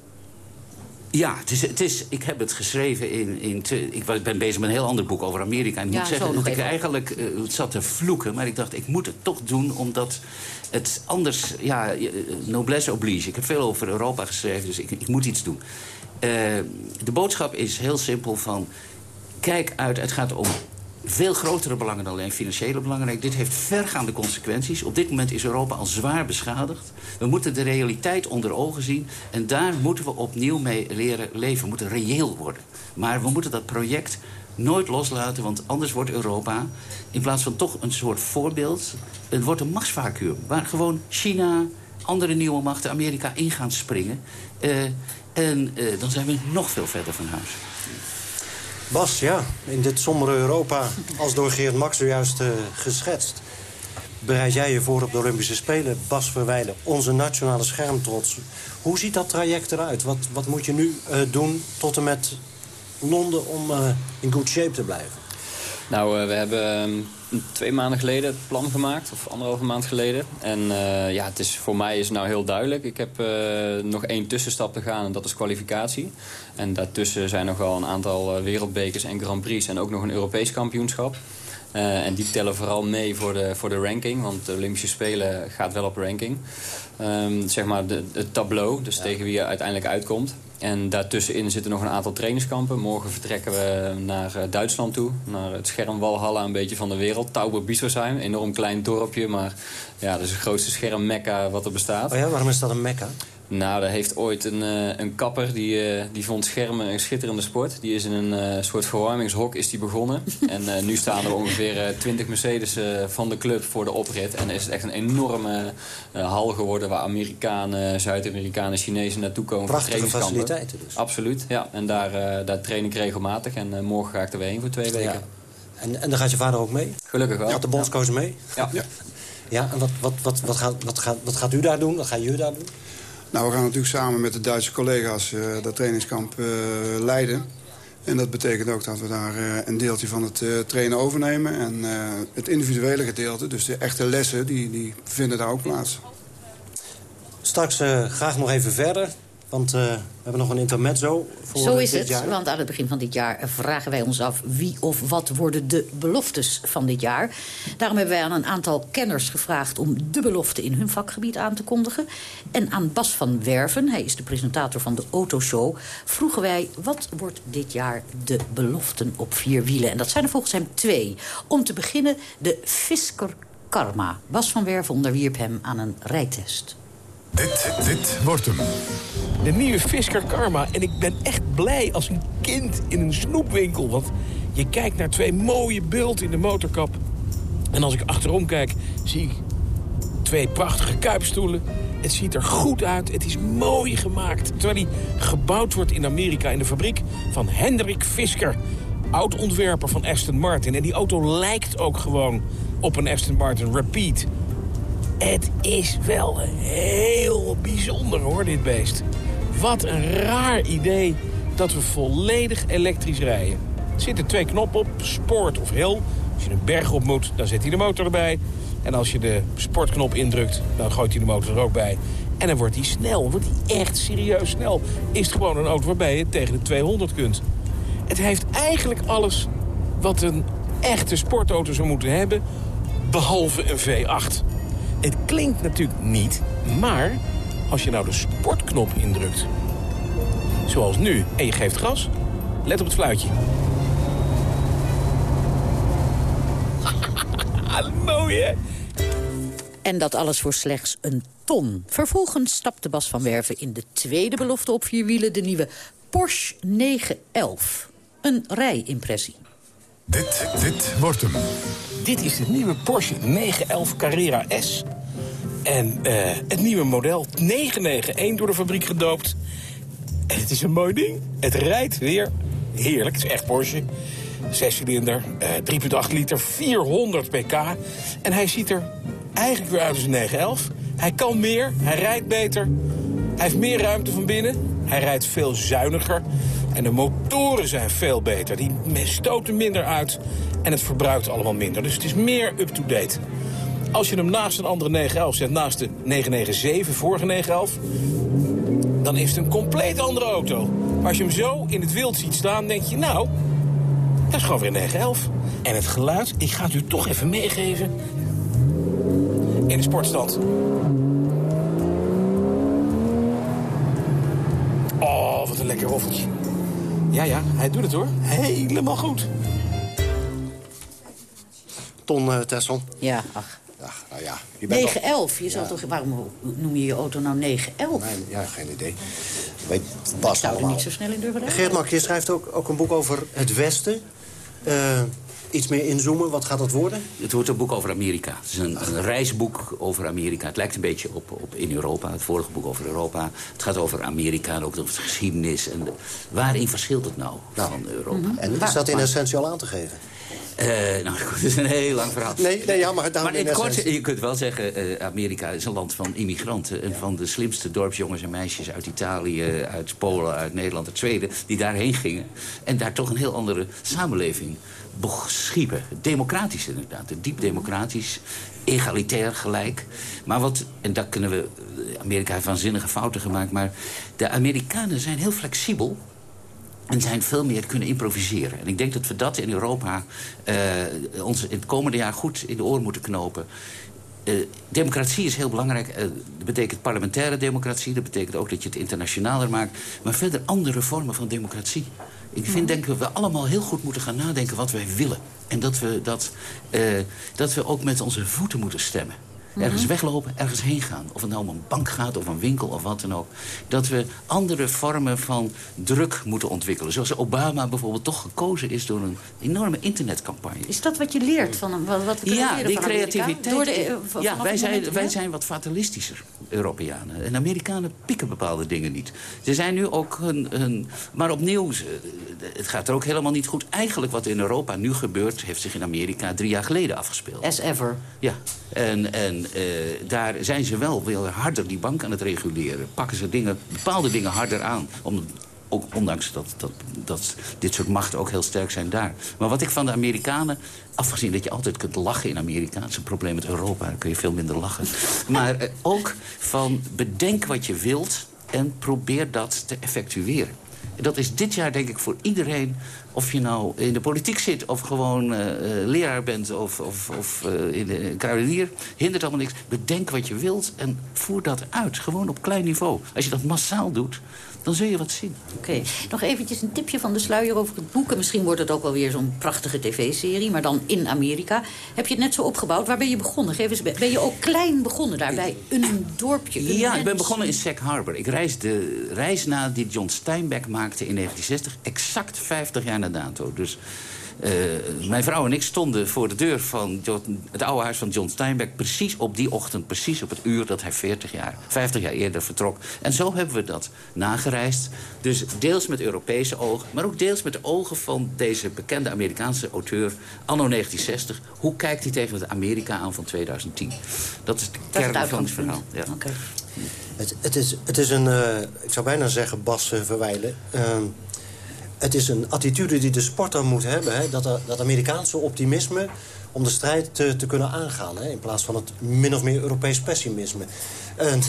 Ja, het is, het is, ik heb het geschreven in... in ik ben bezig met een heel ander boek over Amerika. En ik moet zeggen dat ik eigenlijk uh, zat te vloeken. Maar ik dacht, ik moet het toch doen, omdat het anders... Ja, eh, noblesse oblige. Ik heb veel over Europa geschreven, dus ik, ik moet iets doen. Uh, de boodschap is heel simpel van... Kijk uit, het gaat om veel grotere belangen dan alleen financiële belangen. Dit heeft vergaande consequenties. Op dit moment is Europa al zwaar beschadigd. We moeten de realiteit onder ogen zien. En daar moeten we opnieuw mee leren leven. We moeten reëel worden. Maar we moeten dat project nooit loslaten, want anders wordt Europa... in plaats van toch een soort voorbeeld... het wordt een machtsvacuum. Waar gewoon China, andere nieuwe machten, Amerika in gaan springen. Uh, en uh, dan zijn we nog veel verder van huis. Bas, ja, in dit sombere Europa, als door Geert Max zojuist uh, geschetst... bereid jij je voor op de Olympische Spelen, Bas Verwijlen, onze nationale schermtrots. Hoe ziet dat traject eruit? Wat, wat moet je nu uh, doen tot en met Londen om uh, in good shape te blijven? Nou, we hebben ehm, twee maanden geleden het plan gemaakt. Of anderhalve maand geleden. En uh, ja, het is, voor mij is het nou heel duidelijk. Ik heb uh, nog één tussenstap te gaan en dat is kwalificatie. En daartussen zijn nog wel een aantal eh, wereldbekers en Grand Prix. En ook nog een Europees kampioenschap. Uh, en die tellen vooral mee voor de, voor de ranking. Want de Olympische Spelen gaat wel op ranking. Um, zeg maar de, het tableau, dus ja. tegen wie je uiteindelijk uitkomt. En daartussenin zitten nog een aantal trainingskampen. Morgen vertrekken we naar uh, Duitsland toe. Naar het schermwalhalla een beetje van de wereld. Tauber-Bischofsheim, enorm klein dorpje. Maar ja, dat is het grootste schermmekka wat er bestaat. Oh ja, waarom is dat een mekka? Nou, daar heeft ooit een, uh, een kapper, die, uh, die vond schermen een schitterende sport. Die is in een uh, soort verwarmingshok is die begonnen. en nu staan er ongeveer 20 Mercedes van de club voor de oprit. En is het echt een enorme hal geworden waar Amerikanen, Zuid-Amerikanen, Chinezen naartoe komen. Prachtige faciliteiten dus. Absoluut, ja. En daar, daar train ik regelmatig. En morgen ga ik er weer heen voor twee weken. Ja. En, en dan gaat je vader ook mee? Gelukkig wel. Gaat de bondscoach ja. mee? Ja. ja. Ja, en wat, wat, wat, wat, gaat, wat, gaat, wat gaat u daar doen? Wat gaan jullie daar doen? Nou, we gaan natuurlijk samen met de Duitse collega's uh, dat trainingskamp uh, leiden. En dat betekent ook dat we daar uh, een deeltje van het trainen overnemen. En het individuele gedeelte, dus de echte lessen, die, die vinden daar ook plaats. Straks graag nog even verder. Want uh, we hebben nog een intermezzo voor Zo is dit het, jaar. want aan het begin van dit jaar vragen wij ons af... wie of wat worden de beloftes van dit jaar. Daarom hebben wij aan een aantal kenners gevraagd... om de belofte in hun vakgebied aan te kondigen. En aan Bas van Werven, hij is de presentator van de Autoshow... vroegen wij wat wordt dit jaar de beloften op vier wielen. En dat zijn er volgens hem twee. Om te beginnen de Fisker Karma. Bas van Werven onderwierp hem aan een rijtest. Dit, dit wordt hem. De nieuwe Fisker Karma. En ik ben echt blij als een kind in een snoepwinkel. Want je kijkt naar twee mooie bulten in de motorkap. En als ik achterom kijk, zie ik twee prachtige kuipstoelen. Het ziet er goed uit, het is mooi gemaakt. Terwijl die gebouwd wordt in Amerika in de fabriek van Hendrik Fisker. Oud-ontwerper van Aston Martin. En die auto lijkt ook gewoon op een Aston Martin Repeat. Het is wel heel bijzonder hoor, dit beest. Wat een raar idee dat we volledig elektrisch rijden. Er zitten twee knoppen op, sport of hill. Als je een berg op moet, dan zet hij de motor erbij. En als je de sportknop indrukt, dan gooit hij de motor er ook bij. En dan wordt hij snel, wordt hij echt serieus snel. Is het gewoon een auto waarbij je tegen de 200 kunt. Het heeft eigenlijk alles wat een echte sportauto zou moeten hebben... behalve een V8. Het klinkt natuurlijk niet, maar als je nou de sportknop indrukt... zoals nu, en je geeft gas, let op het fluitje. Mooi? En dat alles voor slechts een ton. Vervolgens stapte Bas van Werven in de tweede belofte op vier wielen... de nieuwe Porsche 911. Een rijimpressie. Dit, dit wordt hem. Dit is de nieuwe Porsche 911 Carrera S. En uh, het nieuwe model 991 door de fabriek gedoopt. En het is een mooi ding. Het rijdt weer heerlijk. Het is echt Porsche. Zescilinder, uh, 3,8 liter, 400 pk. En hij ziet er eigenlijk weer uit als een 911. Hij kan meer, hij rijdt beter. Hij heeft meer ruimte van binnen. Hij rijdt veel zuiniger. En de motoren zijn veel beter. Die stoten minder uit. En het verbruikt allemaal minder. Dus het is meer up-to-date. Als je hem naast een andere 911 zet, naast de 997, vorige 911... dan is het een compleet andere auto. Maar als je hem zo in het wild ziet staan, denk je... nou, dat is gewoon weer een 911. En het geluid, ik ga het u toch even meegeven... in de sportstand. Oh, wat een lekker roffeltje. Ja, ja, hij doet het hoor. Helemaal goed. Ton uh, Tessel. Ja, ach. Ach, nou ja. Je bent 911, je zou toch... Waarom noem je je auto nou 911? Nee, ja, geen idee. Weet, pas Ik zou er niet zo snel in durven rijden. Geert Mak, je schrijft ook, ook een boek over het Westen. Uh, iets meer inzoomen, wat gaat dat worden? Het wordt een boek over Amerika. Het is een, een, reisboek over Amerika. Het lijkt een beetje op, op in Europa, het vorige boek over Europa. Het gaat over Amerika en ook over de geschiedenis. En de, waarin verschilt het nou, nou van Europa? Mm -hmm. En is dat in essentie al aan te geven? Uh, nou, het is een heel lang verhaal. Nee, nee ja, maar, maar in het kort, je kunt wel zeggen... Uh, Amerika is een land van immigranten. En van de slimste dorpsjongens en meisjes uit Italië... uit Polen, uit Nederland, uit Zweden... die daarheen gingen. En daar toch een heel andere samenleving beschiepen. Democratisch inderdaad. Diep democratisch. Egalitair gelijk. Maar wat... En daar kunnen we... Amerika heeft waanzinnige fouten gemaakt. Maar de Amerikanen zijn heel flexibel... En zijn veel meer kunnen improviseren. En ik denk dat we dat in Europa uh, ons in het komende jaar goed in de oren moeten knopen. Uh, democratie is heel belangrijk. Dat betekent parlementaire democratie. Dat betekent ook dat je het internationaler maakt. Maar verder andere vormen van democratie. Ik vind denk dat we allemaal heel goed moeten gaan nadenken wat wij willen. En dat we, dat, uh, dat we ook met onze voeten moeten stemmen. Ergens weglopen, ergens heen gaan. Of het nou om een bank gaat of een winkel of wat dan ook. Dat we andere vormen van druk moeten ontwikkelen. Zoals Obama bijvoorbeeld toch gekozen is door een enorme internetcampagne. Is dat wat je leert van wat, wat we Ja, leren die van creativiteit. Door de, uh, ja, wij zijn, wij zijn wat fatalistischer, Europeanen. En Amerikanen pikken bepaalde dingen niet. Ze zijn nu ook een... een maar opnieuw, het gaat er ook helemaal niet goed. Eigenlijk wat in Europa nu gebeurt, heeft zich in Amerika drie jaar geleden afgespeeld. As ever. Ja, en, en uh, daar zijn ze wel harder die bank aan het reguleren. Pakken ze dingen, bepaalde dingen harder aan. Om, ook, ondanks dat, dat, dat dit soort machten ook heel sterk zijn daar. Maar wat ik van de Amerikanen... afgezien dat je altijd kunt lachen in Amerika... dat is een probleem met Europa, dan kun je veel minder lachen. maar uh, ook van bedenk wat je wilt... en probeer dat te effectueren. Dat is dit jaar denk ik voor iedereen, of je nou in de politiek zit... of gewoon uh, leraar bent of, of, of uh, in de kruidenier. Hindert allemaal niks. Bedenk wat je wilt en voer dat uit. Gewoon op klein niveau. Als je dat massaal doet, dan zul je wat zien. Oké, nog eventjes een tipje van de sluier over het boek. En misschien wordt het ook wel weer zo'n prachtige tv-serie, maar dan in Amerika. Heb je het net zo opgebouwd? Waar ben je begonnen? Geef eens, ben je ook klein begonnen daar, bij een dorpje? ja, ik ben begonnen in Sac Harbor. Ik reis de reis na die John Steinbeck maakte in 1960, exact 50 jaar na dato. Dus mijn vrouw en ik stonden voor de deur van John, het oude huis van John Steinbeck... precies op die ochtend, precies op het uur dat hij 40 jaar, 50 jaar eerder vertrok. En zo hebben we dat nagereisd. Dus deels met Europese ogen, maar ook deels met de ogen van deze bekende Amerikaanse auteur... anno 1960. Hoe kijkt hij tegen het Amerika aan van 2010? Dat is de kern van het verhaal. Ja. Okay. Het, het, is, het is een, uh, ik zou bijna zeggen, Bas uh, Verwijlen... Uh, het is een attitude die de sporter moet hebben. Hè? Dat, dat Amerikaanse optimisme om de strijd te, te kunnen aangaan. Hè? In plaats van het min of meer Europees pessimisme. Een,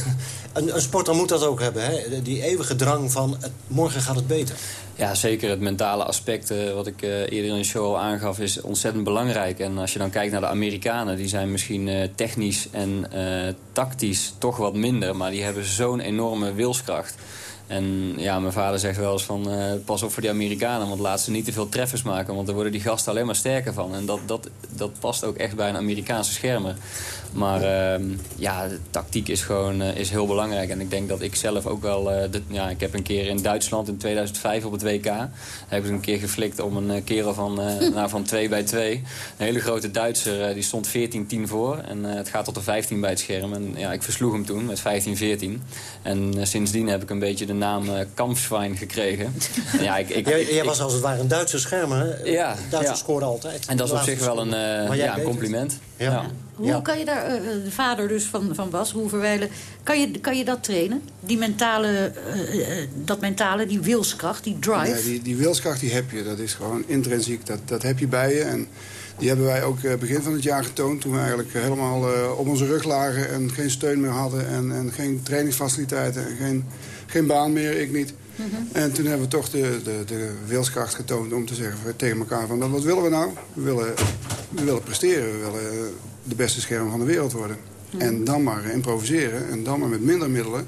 een, sporter moet dat ook hebben. Hè? Die eeuwige drang van morgen gaat het beter. Ja, zeker. Het mentale aspect, uh, wat ik uh, eerder in de show al aangaf, is ontzettend belangrijk. En als je dan kijkt naar de Amerikanen, die zijn misschien uh, technisch en tactisch toch wat minder. Maar die hebben zo'n enorme wilskracht. En ja, mijn vader zegt wel eens van uh, pas op voor die Amerikanen, want laat ze niet te veel treffers maken, want dan worden die gasten alleen maar sterker van. En dat, dat, dat past ook echt bij een Amerikaanse schermen. Maar uh, ja, de tactiek is gewoon uh, is heel belangrijk. En ik denk dat ik zelf ook wel... Uh, de, ja, ik heb een keer in Duitsland in 2005 op het WK... heb ik een keer geflikt om een kerel van, nou, van 2 bij 2. Een hele grote Duitser, die stond 14-10 voor. En het gaat tot de 15 bij het scherm. En ja, ik versloeg hem toen met 15-14. En sindsdien heb ik een beetje de naam Kampfschwein gekregen. ja, ik, ik, jij, jij was als het ware een Duitse schermer, Ja. Duitsers ja. scoren altijd. En dat is op zich wel een, ja, een compliment. Ja. ja. Hoe kan je daar, de vader dus van, van Bas, Roel Verwijlen... Kan je, kan je dat trainen? Die mentale, uh, dat mentale, die wilskracht, die drive? Ja, die, die wilskracht die heb je. Dat is gewoon intrinsiek. Dat, dat heb je bij je. En die hebben wij ook begin van het jaar getoond. Toen we eigenlijk helemaal uh, op onze rug lagen en geen steun meer hadden. En, en geen trainingsfaciliteiten en geen, geen baan meer, ik niet. Mm -hmm. En toen hebben we toch de, de, de wilskracht getoond om te zeggen tegen elkaar van... wat willen we nou? We willen, we willen presteren, we willen de beste scherm van de wereld worden. En dan maar improviseren en dan maar met minder middelen.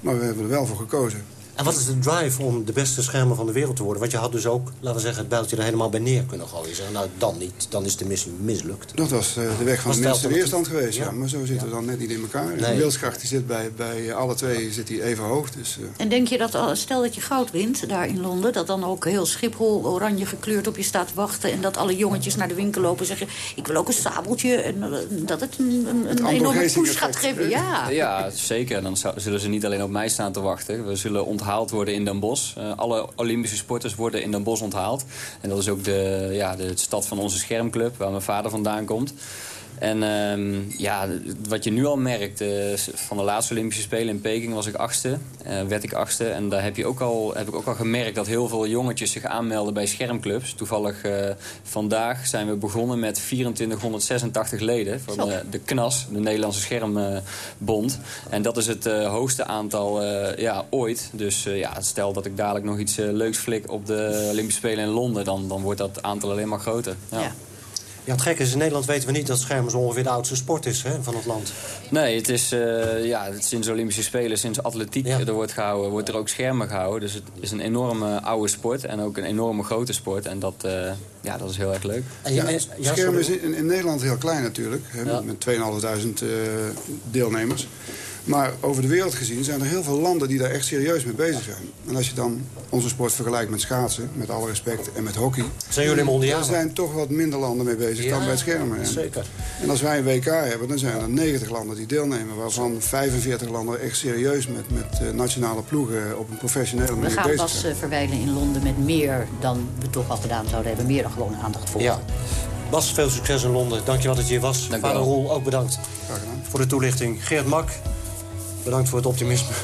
Maar we hebben er wel voor gekozen. En wat is de drive om de beste schermen van de wereld te worden? Want je had dus ook, laten we zeggen, het bijltje er helemaal bij neer kunnen gooien. Zeggen, nou, dan niet. Dan is de missie mislukt. Dat was uh, de weg van de minste weerstand geweest, ja. Maar zo zitten ja. we dan net niet in elkaar. Nee. De wilskracht die zit bij, bij alle twee zit die even hoog. Dus, uh... En denk je dat, stel dat je goud wint daar in Londen... dat dan ook heel Schiphol oranje gekleurd op je staat te wachten... en dat alle jongetjes naar de winkel lopen en zeggen... ik wil ook een sabeltje. En uh, dat het een, een, een enorme push gaat geven. Ja. ja, zeker. En dan zullen ze niet alleen op mij staan te wachten. We zullen onthaald worden in Den Bosch. Uh, alle Olympische sporters worden in Den Bosch onthaald. En dat is ook de, ja, de stad van onze schermclub, waar mijn vader vandaan komt. En um, ja, wat je nu al merkt, uh, van de laatste Olympische Spelen in Peking was ik achtste. Uh, werd ik achtste. En daar heb, je ook al, heb ik ook al gemerkt dat heel veel jongetjes zich aanmelden bij schermclubs. Toevallig uh, vandaag zijn we begonnen met 2486 leden van de, de KNAS, de Nederlandse Schermbond. En dat is het hoogste aantal ja, ooit. Dus ja, stel dat ik dadelijk nog iets leuks flik op de Olympische Spelen in Londen, dan, dan wordt dat aantal alleen maar groter. ja. ja. Ja, het gekke is, in Nederland weten we niet dat schermen zo ongeveer de oudste sport is hè, van het land. Nee, het is uh, ja, sinds de Olympische Spelen, sinds atletiek ja. er wordt gehouden, wordt er ook schermen gehouden. Dus het is een enorme oude sport en ook een enorme grote sport. En dat, uh, ja, dat is heel erg leuk. En ja, ja, schermen is in, in, Nederland heel klein natuurlijk, hè, ja. met 2.500 uh, deelnemers. Maar over de wereld gezien zijn er heel veel landen die daar echt serieus mee bezig zijn. En als je dan onze sport vergelijkt met schaatsen, met alle respect, en met hockey... Zijn jullie mondiaal? Er zijn toch wat minder landen mee bezig ja, dan bij het schermen. En, zeker. En als wij een WK hebben, dan zijn er 90 landen die deelnemen... waarvan 45 landen echt serieus met, met uh, nationale ploegen op een professionele manier bezig zijn. We gaan pas verwijlen in Londen met meer dan we toch al gedaan zouden hebben. Meer dan gewoon aandacht voor. Ja. Bas, veel succes in Londen. Dankjewel dat je hier was. Dank Vader Roel, ook bedankt. Graag gedaan. Voor de toelichting. Geert Mak, Bedankt voor het optimisme.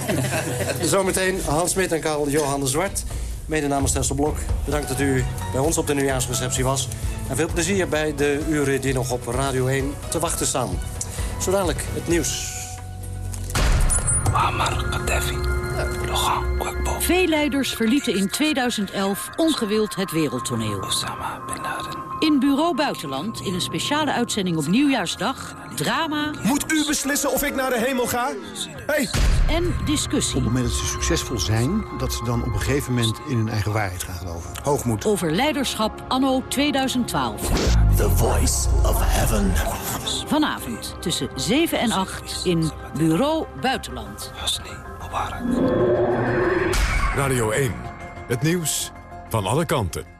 Zometeen Hans Smit en Karel Johan de Zwart. Mede namens Tessel Blok. Bedankt dat u bij ons op de nieuwjaarsreceptie was. En veel plezier bij de uren die nog op Radio 1 te wachten staan. Zo dadelijk het nieuws. Muammar Gaddafi. Veel leiders verlieten in 2011 ongewild het wereldtoneel. In Bureau Buitenland, in een speciale uitzending op Nieuwjaarsdag... drama... Moet u beslissen of ik naar de hemel ga? Hey. En discussie. Op het moment dat ze succesvol zijn... dat ze dan op een gegeven moment in hun eigen waarheid gaan geloven. Hoogmoed. Over leiderschap anno 2012. The voice of heaven. Vanavond tussen 7 en 8 in Bureau Buitenland. Radio 1. Het nieuws van alle kanten.